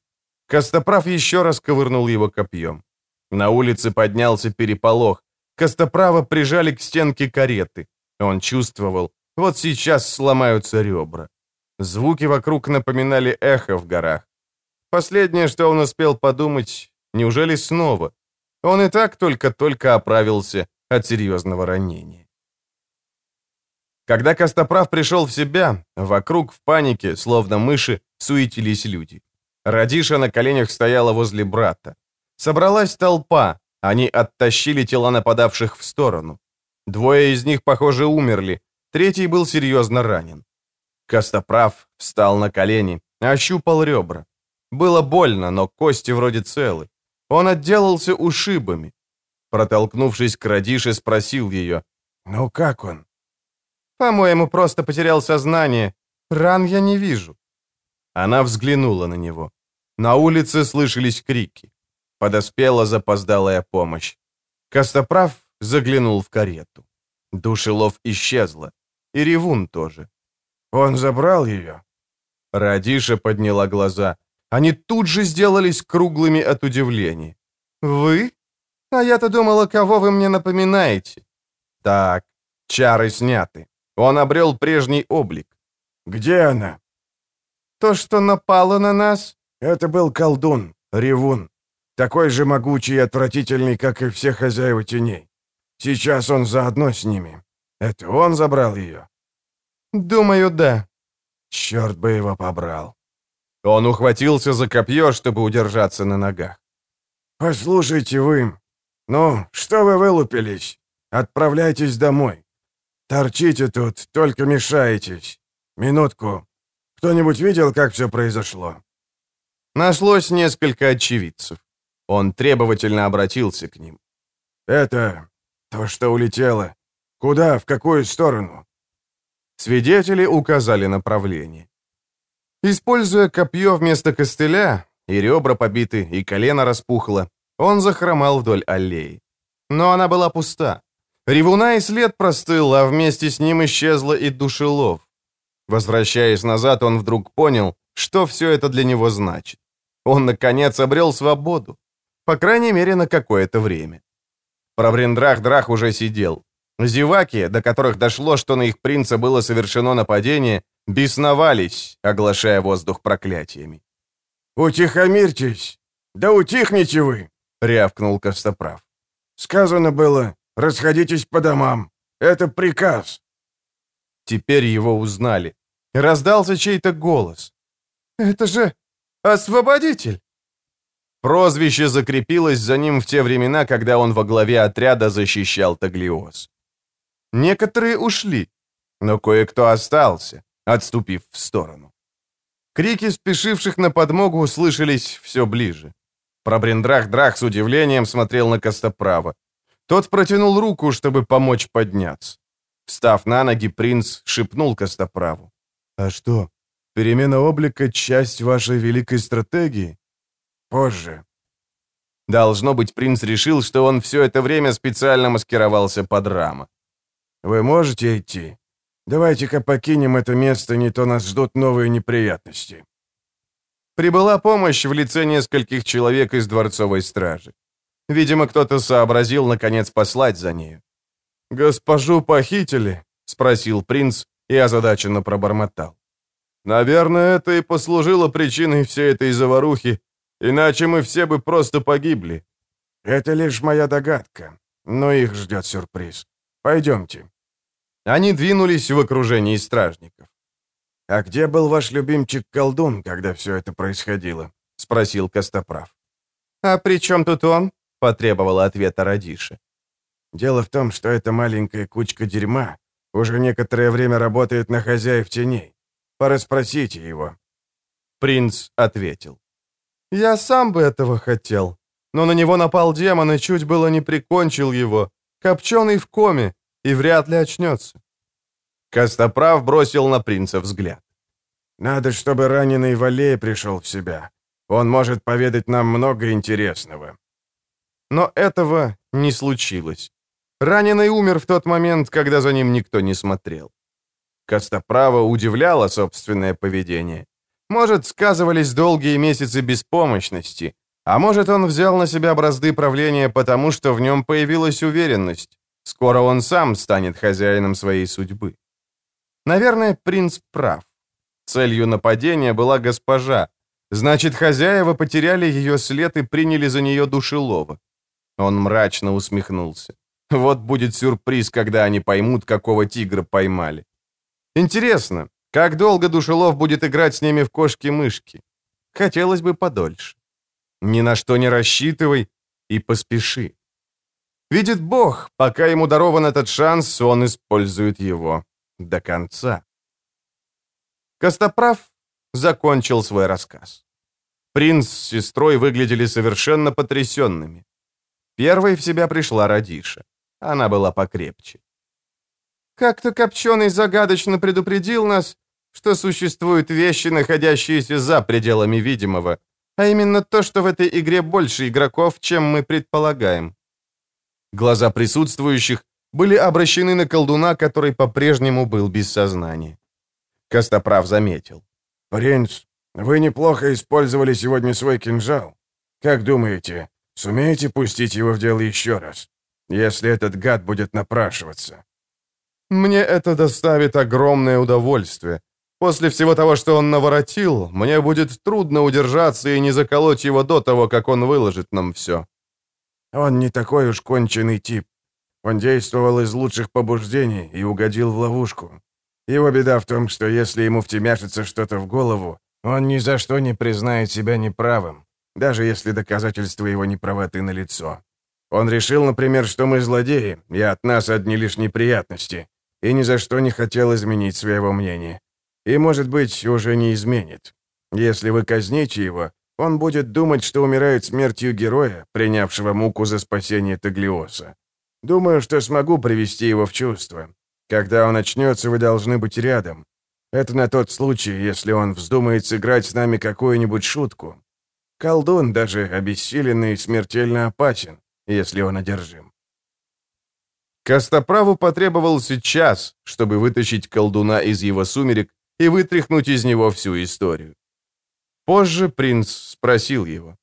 Костоправ еще раз ковырнул его копьем. На улице поднялся переполох. Костоправа прижали к стенке кареты. Он чувствовал, вот сейчас сломаются ребра. Звуки вокруг напоминали эхо в горах. Последнее, что он успел подумать, неужели снова? Он и так только-только оправился от серьезного ранения. Когда Костоправ пришел в себя, вокруг в панике, словно мыши, суетились люди. Радиша на коленях стояла возле брата. Собралась толпа, они оттащили тела нападавших в сторону. Двое из них, похоже, умерли, третий был серьезно ранен. Костоправ встал на колени, ощупал ребра. Было больно, но кости вроде целы. Он отделался ушибами. Протолкнувшись к Радише, спросил ее. «Ну как он?» «По-моему, просто потерял сознание. Ран я не вижу». Она взглянула на него. На улице слышались крики. Подоспела запоздалая помощь. Костоправ заглянул в карету. Душелов исчезла. И Ревун тоже. Он забрал ее?» Радиша подняла глаза. Они тут же сделались круглыми от удивления. «Вы? А я-то думала, кого вы мне напоминаете?» «Так, чары сняты. Он обрел прежний облик». «Где она?» «То, что напало на нас?» Это был колдун, ревун, такой же могучий и отвратительный, как и все хозяева теней. Сейчас он заодно с ними. Это он забрал ее?» «Думаю, да». «Черт бы его побрал». Он ухватился за копье, чтобы удержаться на ногах. «Послушайте вы. Ну, что вы вылупились? Отправляйтесь домой. Торчите тут, только мешаетесь. Минутку. Кто-нибудь видел, как все произошло?» Нашлось несколько очевидцев. Он требовательно обратился к ним. «Это то, что улетело. Куда, в какую сторону?» Свидетели указали направление. Используя копье вместо костыля, и ребра побиты, и колено распухло, он захромал вдоль аллеи. Но она была пуста. Ревуна и след простыл, а вместе с ним исчезла и душелов. Возвращаясь назад, он вдруг понял, что все это для него значит. Он, наконец, обрел свободу. По крайней мере, на какое-то время. Пробрендрах-драх уже сидел. Зеваки, до которых дошло, что на их принца было совершено нападение, бесновались, оглашая воздух проклятиями. «Утихомирьтесь! Да утихните вы!» — рявкнул Костоправ. «Сказано было, расходитесь по домам. Это приказ». Теперь его узнали. Раздался чей-то голос. «Это же освободитель!» Прозвище закрепилось за ним в те времена, когда он во главе отряда защищал Таглиоз. Некоторые ушли, но кое-кто остался, отступив в сторону. Крики спешивших на подмогу услышались все ближе. Пробрендрах-драх с удивлением смотрел на Костоправа. Тот протянул руку, чтобы помочь подняться. Встав на ноги, принц шепнул Костоправу. «А что, перемена облика — часть вашей великой стратегии?» «Позже». Должно быть, принц решил, что он все это время специально маскировался под рама. «Вы можете идти? Давайте-ка покинем это место, не то нас ждут новые неприятности». Прибыла помощь в лице нескольких человек из дворцовой стражи. Видимо, кто-то сообразил, наконец, послать за нею. «Госпожу похитили?» — спросил принц и озадаченно пробормотал. «Наверное, это и послужило причиной всей этой заварухи, иначе мы все бы просто погибли». «Это лишь моя догадка, но их ждет сюрприз. Пойдемте». Они двинулись в окружении стражников. «А где был ваш любимчик-колдун, когда все это происходило?» — спросил Костоправ. «А при чем тут он?» — потребовала ответа Радиша. «Дело в том, что эта маленькая кучка дерьма уже некоторое время работает на хозяев теней. Пораспросите его». Принц ответил. «Я сам бы этого хотел, но на него напал демон и чуть было не прикончил его, копченый в коме, и вряд ли очнется». Костоправ бросил на принца взгляд. «Надо, чтобы раненый Валей пришел в себя. Он может поведать нам много интересного». Но этого не случилось. Раненый умер в тот момент, когда за ним никто не смотрел. Костоправа удивляло собственное поведение. Может, сказывались долгие месяцы беспомощности, а может, он взял на себя бразды правления потому, что в нем появилась уверенность. Скоро он сам станет хозяином своей судьбы. Наверное, принц прав. Целью нападения была госпожа. Значит, хозяева потеряли ее след и приняли за нее душелова. Он мрачно усмехнулся. Вот будет сюрприз, когда они поймут, какого тигра поймали. Интересно, как долго Душелов будет играть с ними в кошки-мышки? Хотелось бы подольше. Ни на что не рассчитывай и поспеши. Видит Бог, пока ему дарован этот шанс, он использует его до конца. Костоправ закончил свой рассказ. Принц с сестрой выглядели совершенно потрясенными. Первой в себя пришла Радиша. Она была покрепче. «Как-то Копченый загадочно предупредил нас, что существуют вещи, находящиеся за пределами видимого, а именно то, что в этой игре больше игроков, чем мы предполагаем». Глаза присутствующих были обращены на колдуна, который по-прежнему был без сознания. Костоправ заметил. «Принц, вы неплохо использовали сегодня свой кинжал. Как думаете, сумеете пустить его в дело еще раз?» если этот гад будет напрашиваться. Мне это доставит огромное удовольствие. После всего того, что он наворотил, мне будет трудно удержаться и не заколоть его до того, как он выложит нам все. Он не такой уж конченый тип. Он действовал из лучших побуждений и угодил в ловушку. Его беда в том, что если ему втемяшится что-то в голову, он ни за что не признает себя неправым, даже если доказательства его неправоты налицо. Он решил, например, что мы злодеи, и от нас одни лишь неприятности, и ни за что не хотел изменить своего мнения. И, может быть, уже не изменит. Если вы казните его, он будет думать, что умирает смертью героя, принявшего муку за спасение Таглиоса. Думаю, что смогу привести его в чувство. Когда он очнется, вы должны быть рядом. Это на тот случай, если он вздумает сыграть с нами какую-нибудь шутку. Колдун, даже обессиленный, смертельно опасен, если он одержим. Костоправу потребовался час, чтобы вытащить колдуна из его сумерек и вытряхнуть из него всю историю. Позже принц спросил его.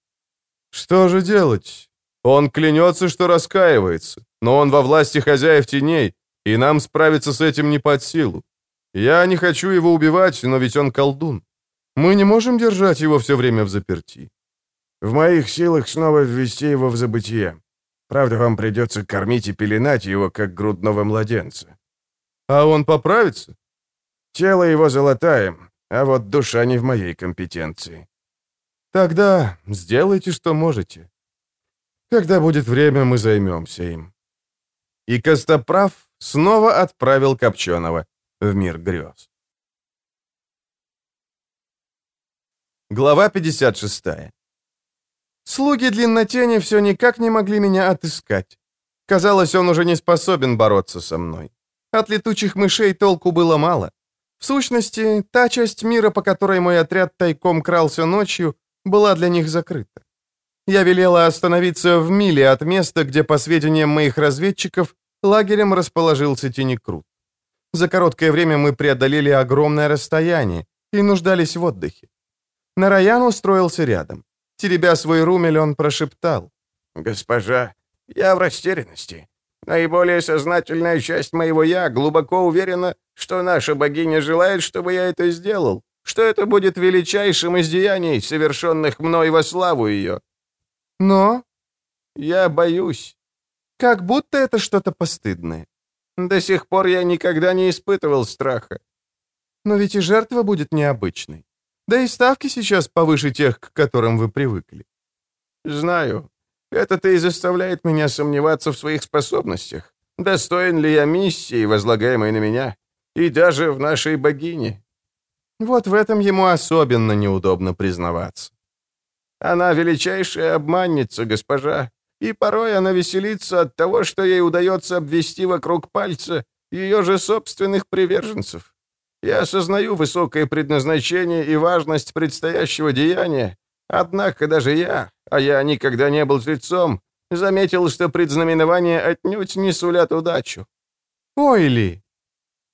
«Что же делать? Он клянется, что раскаивается, но он во власти хозяев теней, и нам справиться с этим не под силу. Я не хочу его убивать, но ведь он колдун. Мы не можем держать его все время в заперти. В моих силах снова ввести его в забытие. Правда, вам придется кормить и пеленать его, как грудного младенца. А он поправится? Тело его золотое, а вот душа не в моей компетенции. Тогда сделайте, что можете. Когда будет время, мы займемся им. И Костоправ снова отправил Копченого в мир грез. Глава 56. Слуги Длиннотени все никак не могли меня отыскать. Казалось, он уже не способен бороться со мной. От летучих мышей толку было мало. В сущности, та часть мира, по которой мой отряд тайком крался ночью, была для них закрыта. Я велела остановиться в миле от места, где, по сведениям моих разведчиков, лагерем расположился Тенекрут. За короткое время мы преодолели огромное расстояние и нуждались в отдыхе. Нараян устроился рядом. Теребя свой румель, он прошептал. «Госпожа, я в растерянности. Наиболее сознательная часть моего «я» глубоко уверена, что наша богиня желает, чтобы я это сделал, что это будет величайшим из деяний, совершенных мной во славу ее. Но я боюсь. Как будто это что-то постыдное. До сих пор я никогда не испытывал страха. Но ведь и жертва будет необычной. Да и ставки сейчас повыше тех, к которым вы привыкли. Знаю. Это-то и заставляет меня сомневаться в своих способностях. Достоин ли я миссии, возлагаемой на меня? И даже в нашей богине. Вот в этом ему особенно неудобно признаваться. Она величайшая обманница, госпожа, и порой она веселится от того, что ей удается обвести вокруг пальца ее же собственных приверженцев. Я осознаю высокое предназначение и важность предстоящего деяния, однако даже я, а я никогда не был жрецом, заметил, что предзнаменования отнюдь не сулят удачу. Ой ли!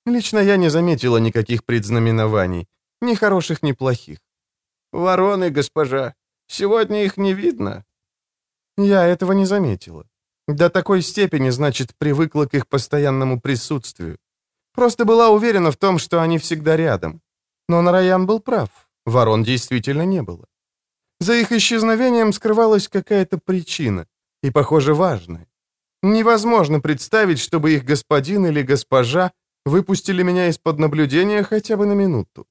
Лично я не заметила никаких предзнаменований, ни хороших, ни плохих. Вороны, госпожа, сегодня их не видно. Я этого не заметила. До такой степени, значит, привыкла к их постоянному присутствию. Просто была уверена в том, что они всегда рядом. Но Нараян был прав. Ворон действительно не было. За их исчезновением скрывалась какая-то причина, и, похоже, важная. Невозможно представить, чтобы их господин или госпожа выпустили меня из-под наблюдения хотя бы на минуту.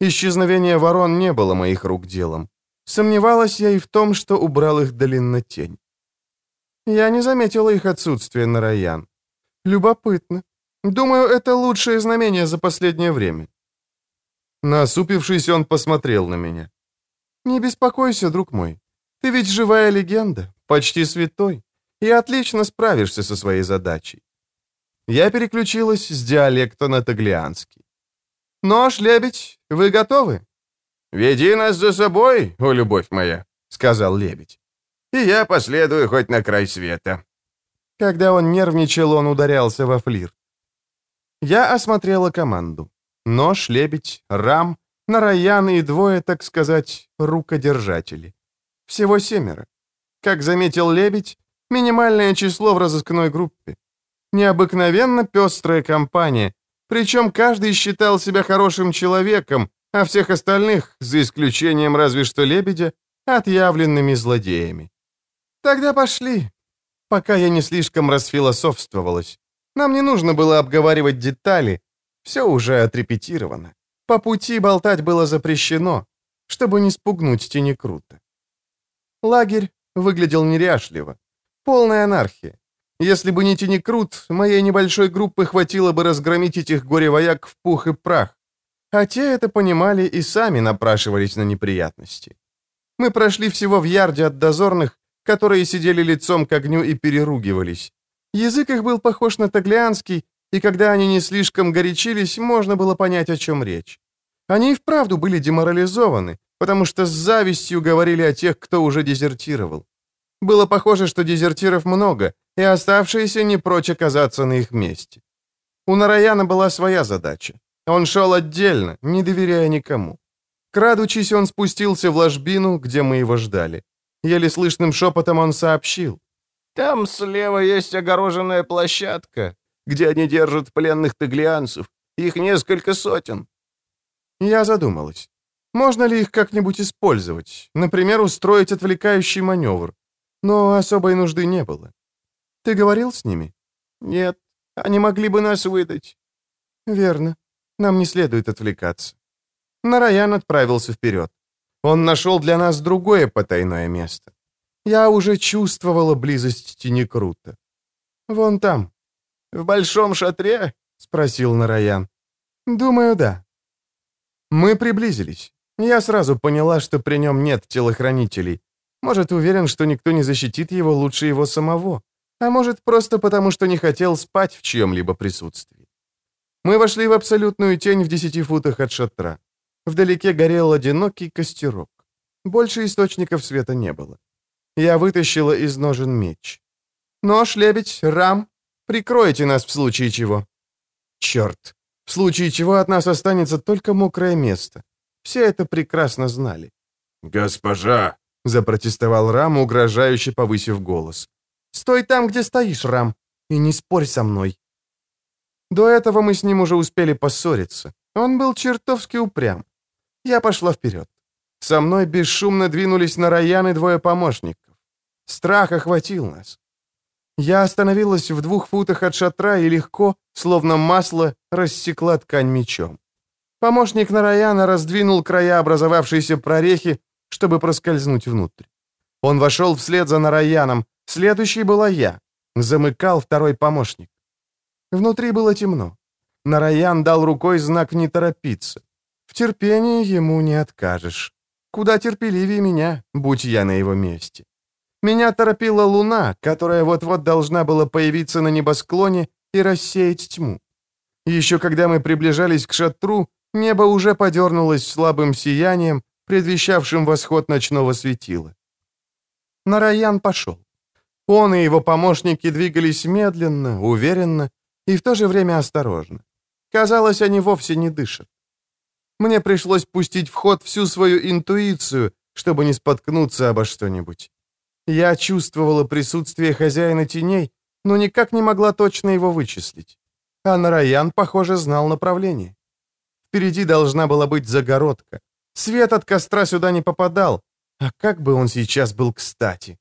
Исчезновение ворон не было моих рук делом. Сомневалась я и в том, что убрал их длиннотень. Я не заметила их отсутствия на Раян. Любопытно. Думаю, это лучшее знамение за последнее время. Насупившись, он посмотрел на меня. «Не беспокойся, друг мой. Ты ведь живая легенда, почти святой, и отлично справишься со своей задачей». Я переключилась с диалекта на таглианский. «Нож, лебедь, вы готовы?» «Веди нас за собой, о любовь моя», — сказал лебедь. «И я последую хоть на край света». Когда он нервничал, он ударялся во флирт. Я осмотрела команду. Нож, лебедь, рам, нараян и двое, так сказать, рукодержатели. Всего семеро. Как заметил лебедь, минимальное число в разыскной группе. Необыкновенно пестрая компания, Причем каждый считал себя хорошим человеком, а всех остальных, за исключением разве что лебедя, отъявленными злодеями. Тогда пошли, пока я не слишком расфилософствовалась. Нам не нужно было обговаривать детали, все уже отрепетировано. По пути болтать было запрещено, чтобы не спугнуть тени круто. Лагерь выглядел неряшливо. Полная анархия. Если бы не Тинекрут, моей небольшой группы хватило бы разгромить этих горе-вояк в пух и прах. А те это понимали и сами напрашивались на неприятности. Мы прошли всего в ярде от дозорных, которые сидели лицом к огню и переругивались. Язык их был похож на таглианский, и когда они не слишком горячились, можно было понять, о чем речь. Они и вправду были деморализованы, потому что с завистью говорили о тех, кто уже дезертировал. Было похоже, что дезертиров много, и оставшиеся не прочь оказаться на их месте. У Нараяна была своя задача. Он шел отдельно, не доверяя никому. Крадучись, он спустился в ложбину, где мы его ждали. Еле слышным шепотом он сообщил. «Там слева есть огороженная площадка, где они держат пленных таглианцев. Их несколько сотен». Я задумалась. Можно ли их как-нибудь использовать? Например, устроить отвлекающий маневр? Но особой нужды не было. Ты говорил с ними? Нет, они могли бы нас выдать. Верно. Нам не следует отвлекаться. Нараян отправился вперед. Он нашел для нас другое потайное место. Я уже чувствовала близость тени круто. Вон там. В большом шатре? Спросил Нараян. Думаю, да. Мы приблизились. Я сразу поняла, что при нем нет телохранителей. Может, уверен, что никто не защитит его лучше его самого. А может, просто потому, что не хотел спать в чьем-либо присутствии. Мы вошли в абсолютную тень в десяти футах от шатра. Вдалеке горел одинокий костерок. Больше источников света не было. Я вытащила из ножен меч. «Нож, лебедь, рам, прикройте нас в случае чего». Черт, в случае чего от нас останется только мокрое место. Все это прекрасно знали. «Госпожа!» — запротестовал Рам, угрожающе повысив голос. «Стой там, где стоишь, Рам, и не спорь со мной». До этого мы с ним уже успели поссориться. Он был чертовски упрям. Я пошла вперед. Со мной бесшумно двинулись на Раян и двое помощников. Страх охватил нас. Я остановилась в двух футах от шатра и легко, словно масло, рассекла ткань мечом. Помощник Нараяна раздвинул края образовавшейся прорехи, чтобы проскользнуть внутрь. Он вошел вслед за Нараяном, следующей была я. Замыкал второй помощник. Внутри было темно. Нараян дал рукой знак не торопиться. В терпении ему не откажешь. Куда терпеливее меня, будь я на его месте. Меня торопила луна, которая вот-вот должна была появиться на небосклоне и рассеять тьму. Еще когда мы приближались к шатру, небо уже подернулось слабым сиянием, предвещавшим восход ночного светила. Нараян пошел. Он и его помощники двигались медленно, уверенно и в то же время осторожно. Казалось, они вовсе не дышат. Мне пришлось пустить в ход всю свою интуицию, чтобы не споткнуться обо что-нибудь. Я чувствовала присутствие хозяина теней, но никак не могла точно его вычислить. А Нараян, похоже, знал направление. Впереди должна была быть загородка. Свет от костра сюда не попадал. А как бы он сейчас был кстати.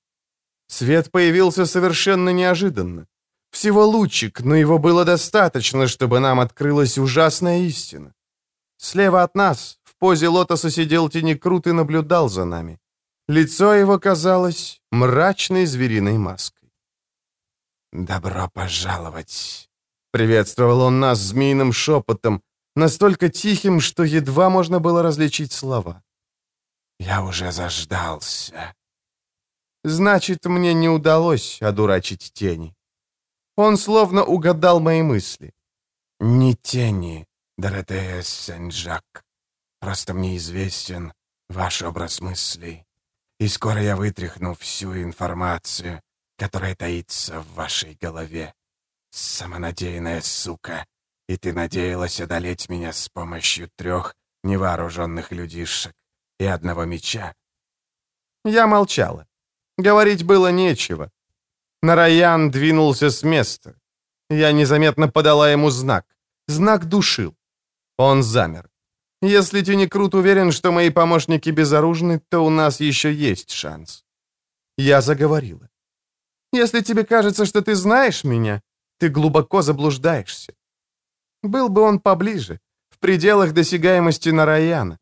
Свет появился совершенно неожиданно. Всего лучик, но его было достаточно, чтобы нам открылась ужасная истина. Слева от нас, в позе лотоса сидел Тенекрут и наблюдал за нами. Лицо его казалось мрачной звериной маской. «Добро пожаловать!» — приветствовал он нас змеиным шепотом, настолько тихим, что едва можно было различить слова. «Я уже заждался». Значит, мне не удалось одурачить тени. Он словно угадал мои мысли. «Не тени, Доротея Сен-Жак. Просто мне известен ваш образ мыслей. И скоро я вытряхну всю информацию, которая таится в вашей голове. Самонадеянная сука. И ты надеялась одолеть меня с помощью трех невооруженных людишек и одного меча?» Я молчала. Говорить было нечего. Нараян двинулся с места. Я незаметно подала ему знак. Знак душил. Он замер. Если Тинекрут уверен, что мои помощники безоружны, то у нас еще есть шанс. Я заговорила. Если тебе кажется, что ты знаешь меня, ты глубоко заблуждаешься. Был бы он поближе, в пределах досягаемости Нараяна.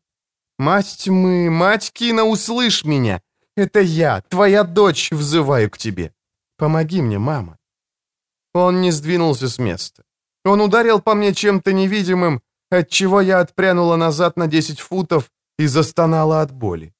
Мать тьмы, мать Кина, услышь меня! Это я, твоя дочь, взываю к тебе. Помоги мне, мама. Он не сдвинулся с места. Он ударил по мне чем-то невидимым, отчего я отпрянула назад на 10 футов и застонала от боли.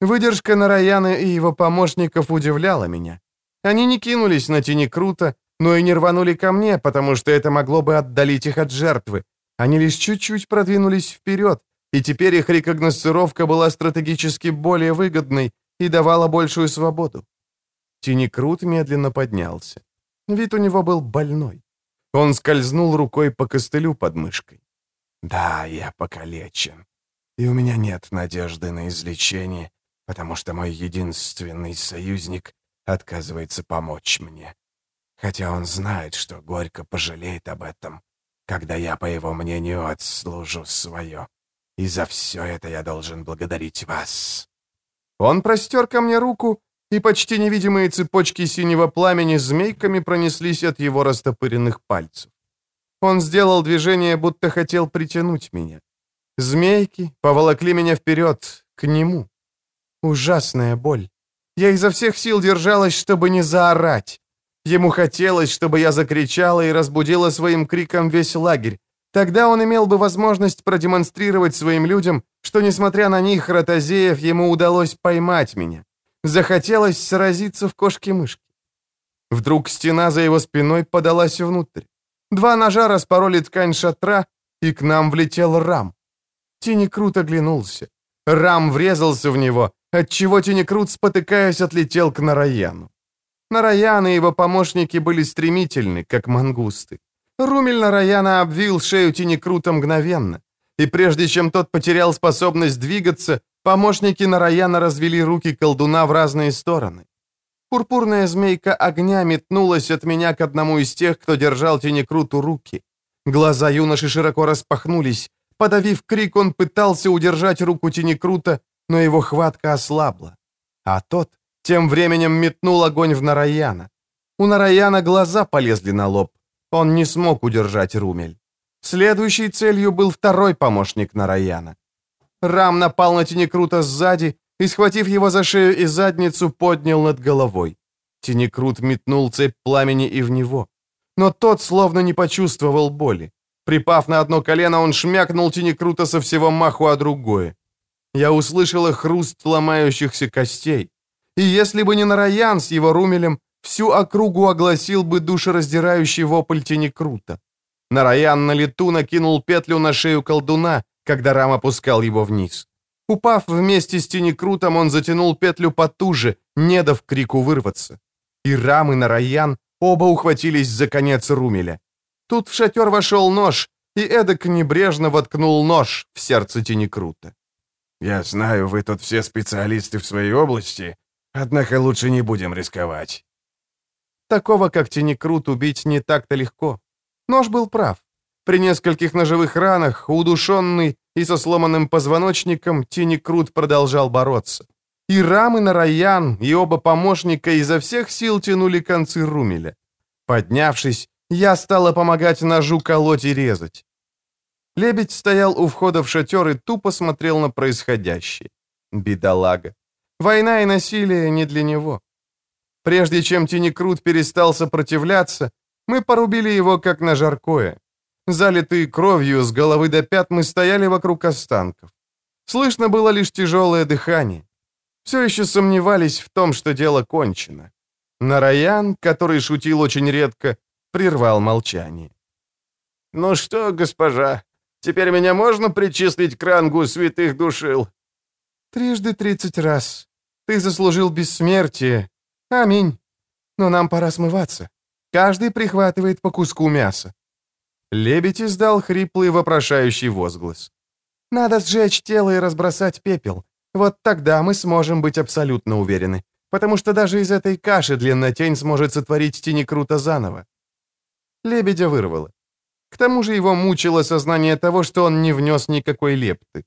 Выдержка Нараяна и его помощников удивляла меня. Они не кинулись на тени круто, но и не рванули ко мне, потому что это могло бы отдалить их от жертвы. Они лишь чуть-чуть продвинулись вперед, и теперь их рекогносцировка была стратегически более выгодной и давала большую свободу. Тинекрут медленно поднялся. Вид у него был больной. Он скользнул рукой по костылю под мышкой. «Да, я покалечен, и у меня нет надежды на излечение, потому что мой единственный союзник отказывается помочь мне. Хотя он знает, что горько пожалеет об этом, когда я, по его мнению, отслужу свое. И за все это я должен благодарить вас». Он простер ко мне руку, и почти невидимые цепочки синего пламени змейками пронеслись от его растопыренных пальцев. Он сделал движение, будто хотел притянуть меня. Змейки поволокли меня вперед, к нему. Ужасная боль. Я изо всех сил держалась, чтобы не заорать. Ему хотелось, чтобы я закричала и разбудила своим криком весь лагерь. Тогда он имел бы возможность продемонстрировать своим людям, что, несмотря на них, Ротозеев, ему удалось поймать меня. Захотелось сразиться в кошки-мышки. Вдруг стена за его спиной подалась внутрь. Два ножа распороли ткань шатра, и к нам влетел рам. Тинекрут оглянулся. Рам врезался в него, отчего Тинекрут, спотыкаясь, отлетел к Нараяну. Нараян и его помощники были стремительны, как мангусты. Румель Нараяна обвил шею Тинекрута мгновенно, и прежде чем тот потерял способность двигаться, Помощники Нараяна развели руки колдуна в разные стороны. Пурпурная змейка огня метнулась от меня к одному из тех, кто держал Тенекруту руки. Глаза юноши широко распахнулись. Подавив крик, он пытался удержать руку Тенекрута, но его хватка ослабла. А тот тем временем метнул огонь в Нараяна. У Нараяна глаза полезли на лоб. Он не смог удержать Румель. Следующей целью был второй помощник Нараяна. Рам напал на Тинекрута сзади и, схватив его за шею и задницу, поднял над головой. Тинекрут метнул цепь пламени и в него. Но тот словно не почувствовал боли. Припав на одно колено, он шмякнул Тинекрута со всего маху, а другое. Я услышала хруст ломающихся костей. И если бы не Нараян с его румелем, всю округу огласил бы душераздирающий вопль Тинекрута. Нараян на лету накинул петлю на шею колдуна, когда Рам опускал его вниз. Упав вместе с Тинекрутом, он затянул петлю потуже, не дав крику вырваться. И Рам, и Нараян оба ухватились за конец Румеля. Тут в шатер вошел нож, и эдак небрежно воткнул нож в сердце Тинекрута. «Я знаю, вы тут все специалисты в своей области, однако лучше не будем рисковать». Такого, как Тинекрут, убить не так-то легко. Нож был прав. При нескольких ножевых ранах, удушенный и со сломанным позвоночником, Тини Крут продолжал бороться. И Рам, и Нараян, и оба помощника изо всех сил тянули концы румеля. Поднявшись, я стала помогать ножу колоть и резать. Лебедь стоял у входа в шатер и тупо смотрел на происходящее. Бедолага. Война и насилие не для него. Прежде чем Тинекрут перестал сопротивляться, мы порубили его как на жаркое. Залитые кровью с головы до пят мы стояли вокруг останков. Слышно было лишь тяжелое дыхание. Все еще сомневались в том, что дело кончено. Нараян, который шутил очень редко, прервал молчание. «Ну что, госпожа, теперь меня можно причислить к рангу святых душил?» «Трижды тридцать раз. Ты заслужил бессмертие. Аминь. Но нам пора смываться. Каждый прихватывает по куску мяса. Лебедь издал хриплый вопрошающий возглас. «Надо сжечь тело и разбросать пепел. Вот тогда мы сможем быть абсолютно уверены. Потому что даже из этой каши длиннотень сможет сотворить тени круто заново». Лебедя вырвало. К тому же его мучило сознание того, что он не внес никакой лепты.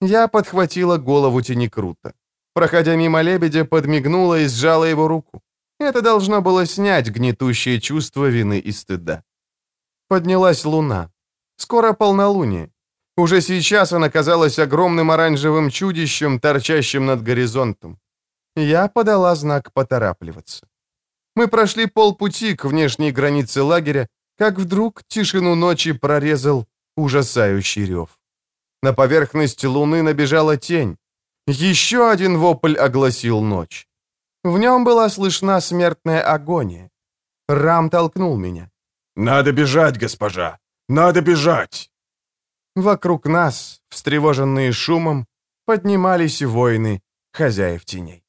Я подхватила голову Тенекрута. Проходя мимо лебедя, подмигнула и сжала его руку. Это должно было снять гнетущее чувство вины и стыда. Поднялась луна. Скоро полнолуние. Уже сейчас она казалась огромным оранжевым чудищем, торчащим над горизонтом. Я подала знак поторапливаться. Мы прошли полпути к внешней границе лагеря, как вдруг тишину ночи прорезал ужасающий рев. На поверхность луны набежала тень. Еще один вопль огласил ночь. В нем была слышна смертная агония. Рам толкнул меня. «Надо бежать, госпожа! Надо бежать!» Вокруг нас, встревоженные шумом, поднимались воины хозяев теней.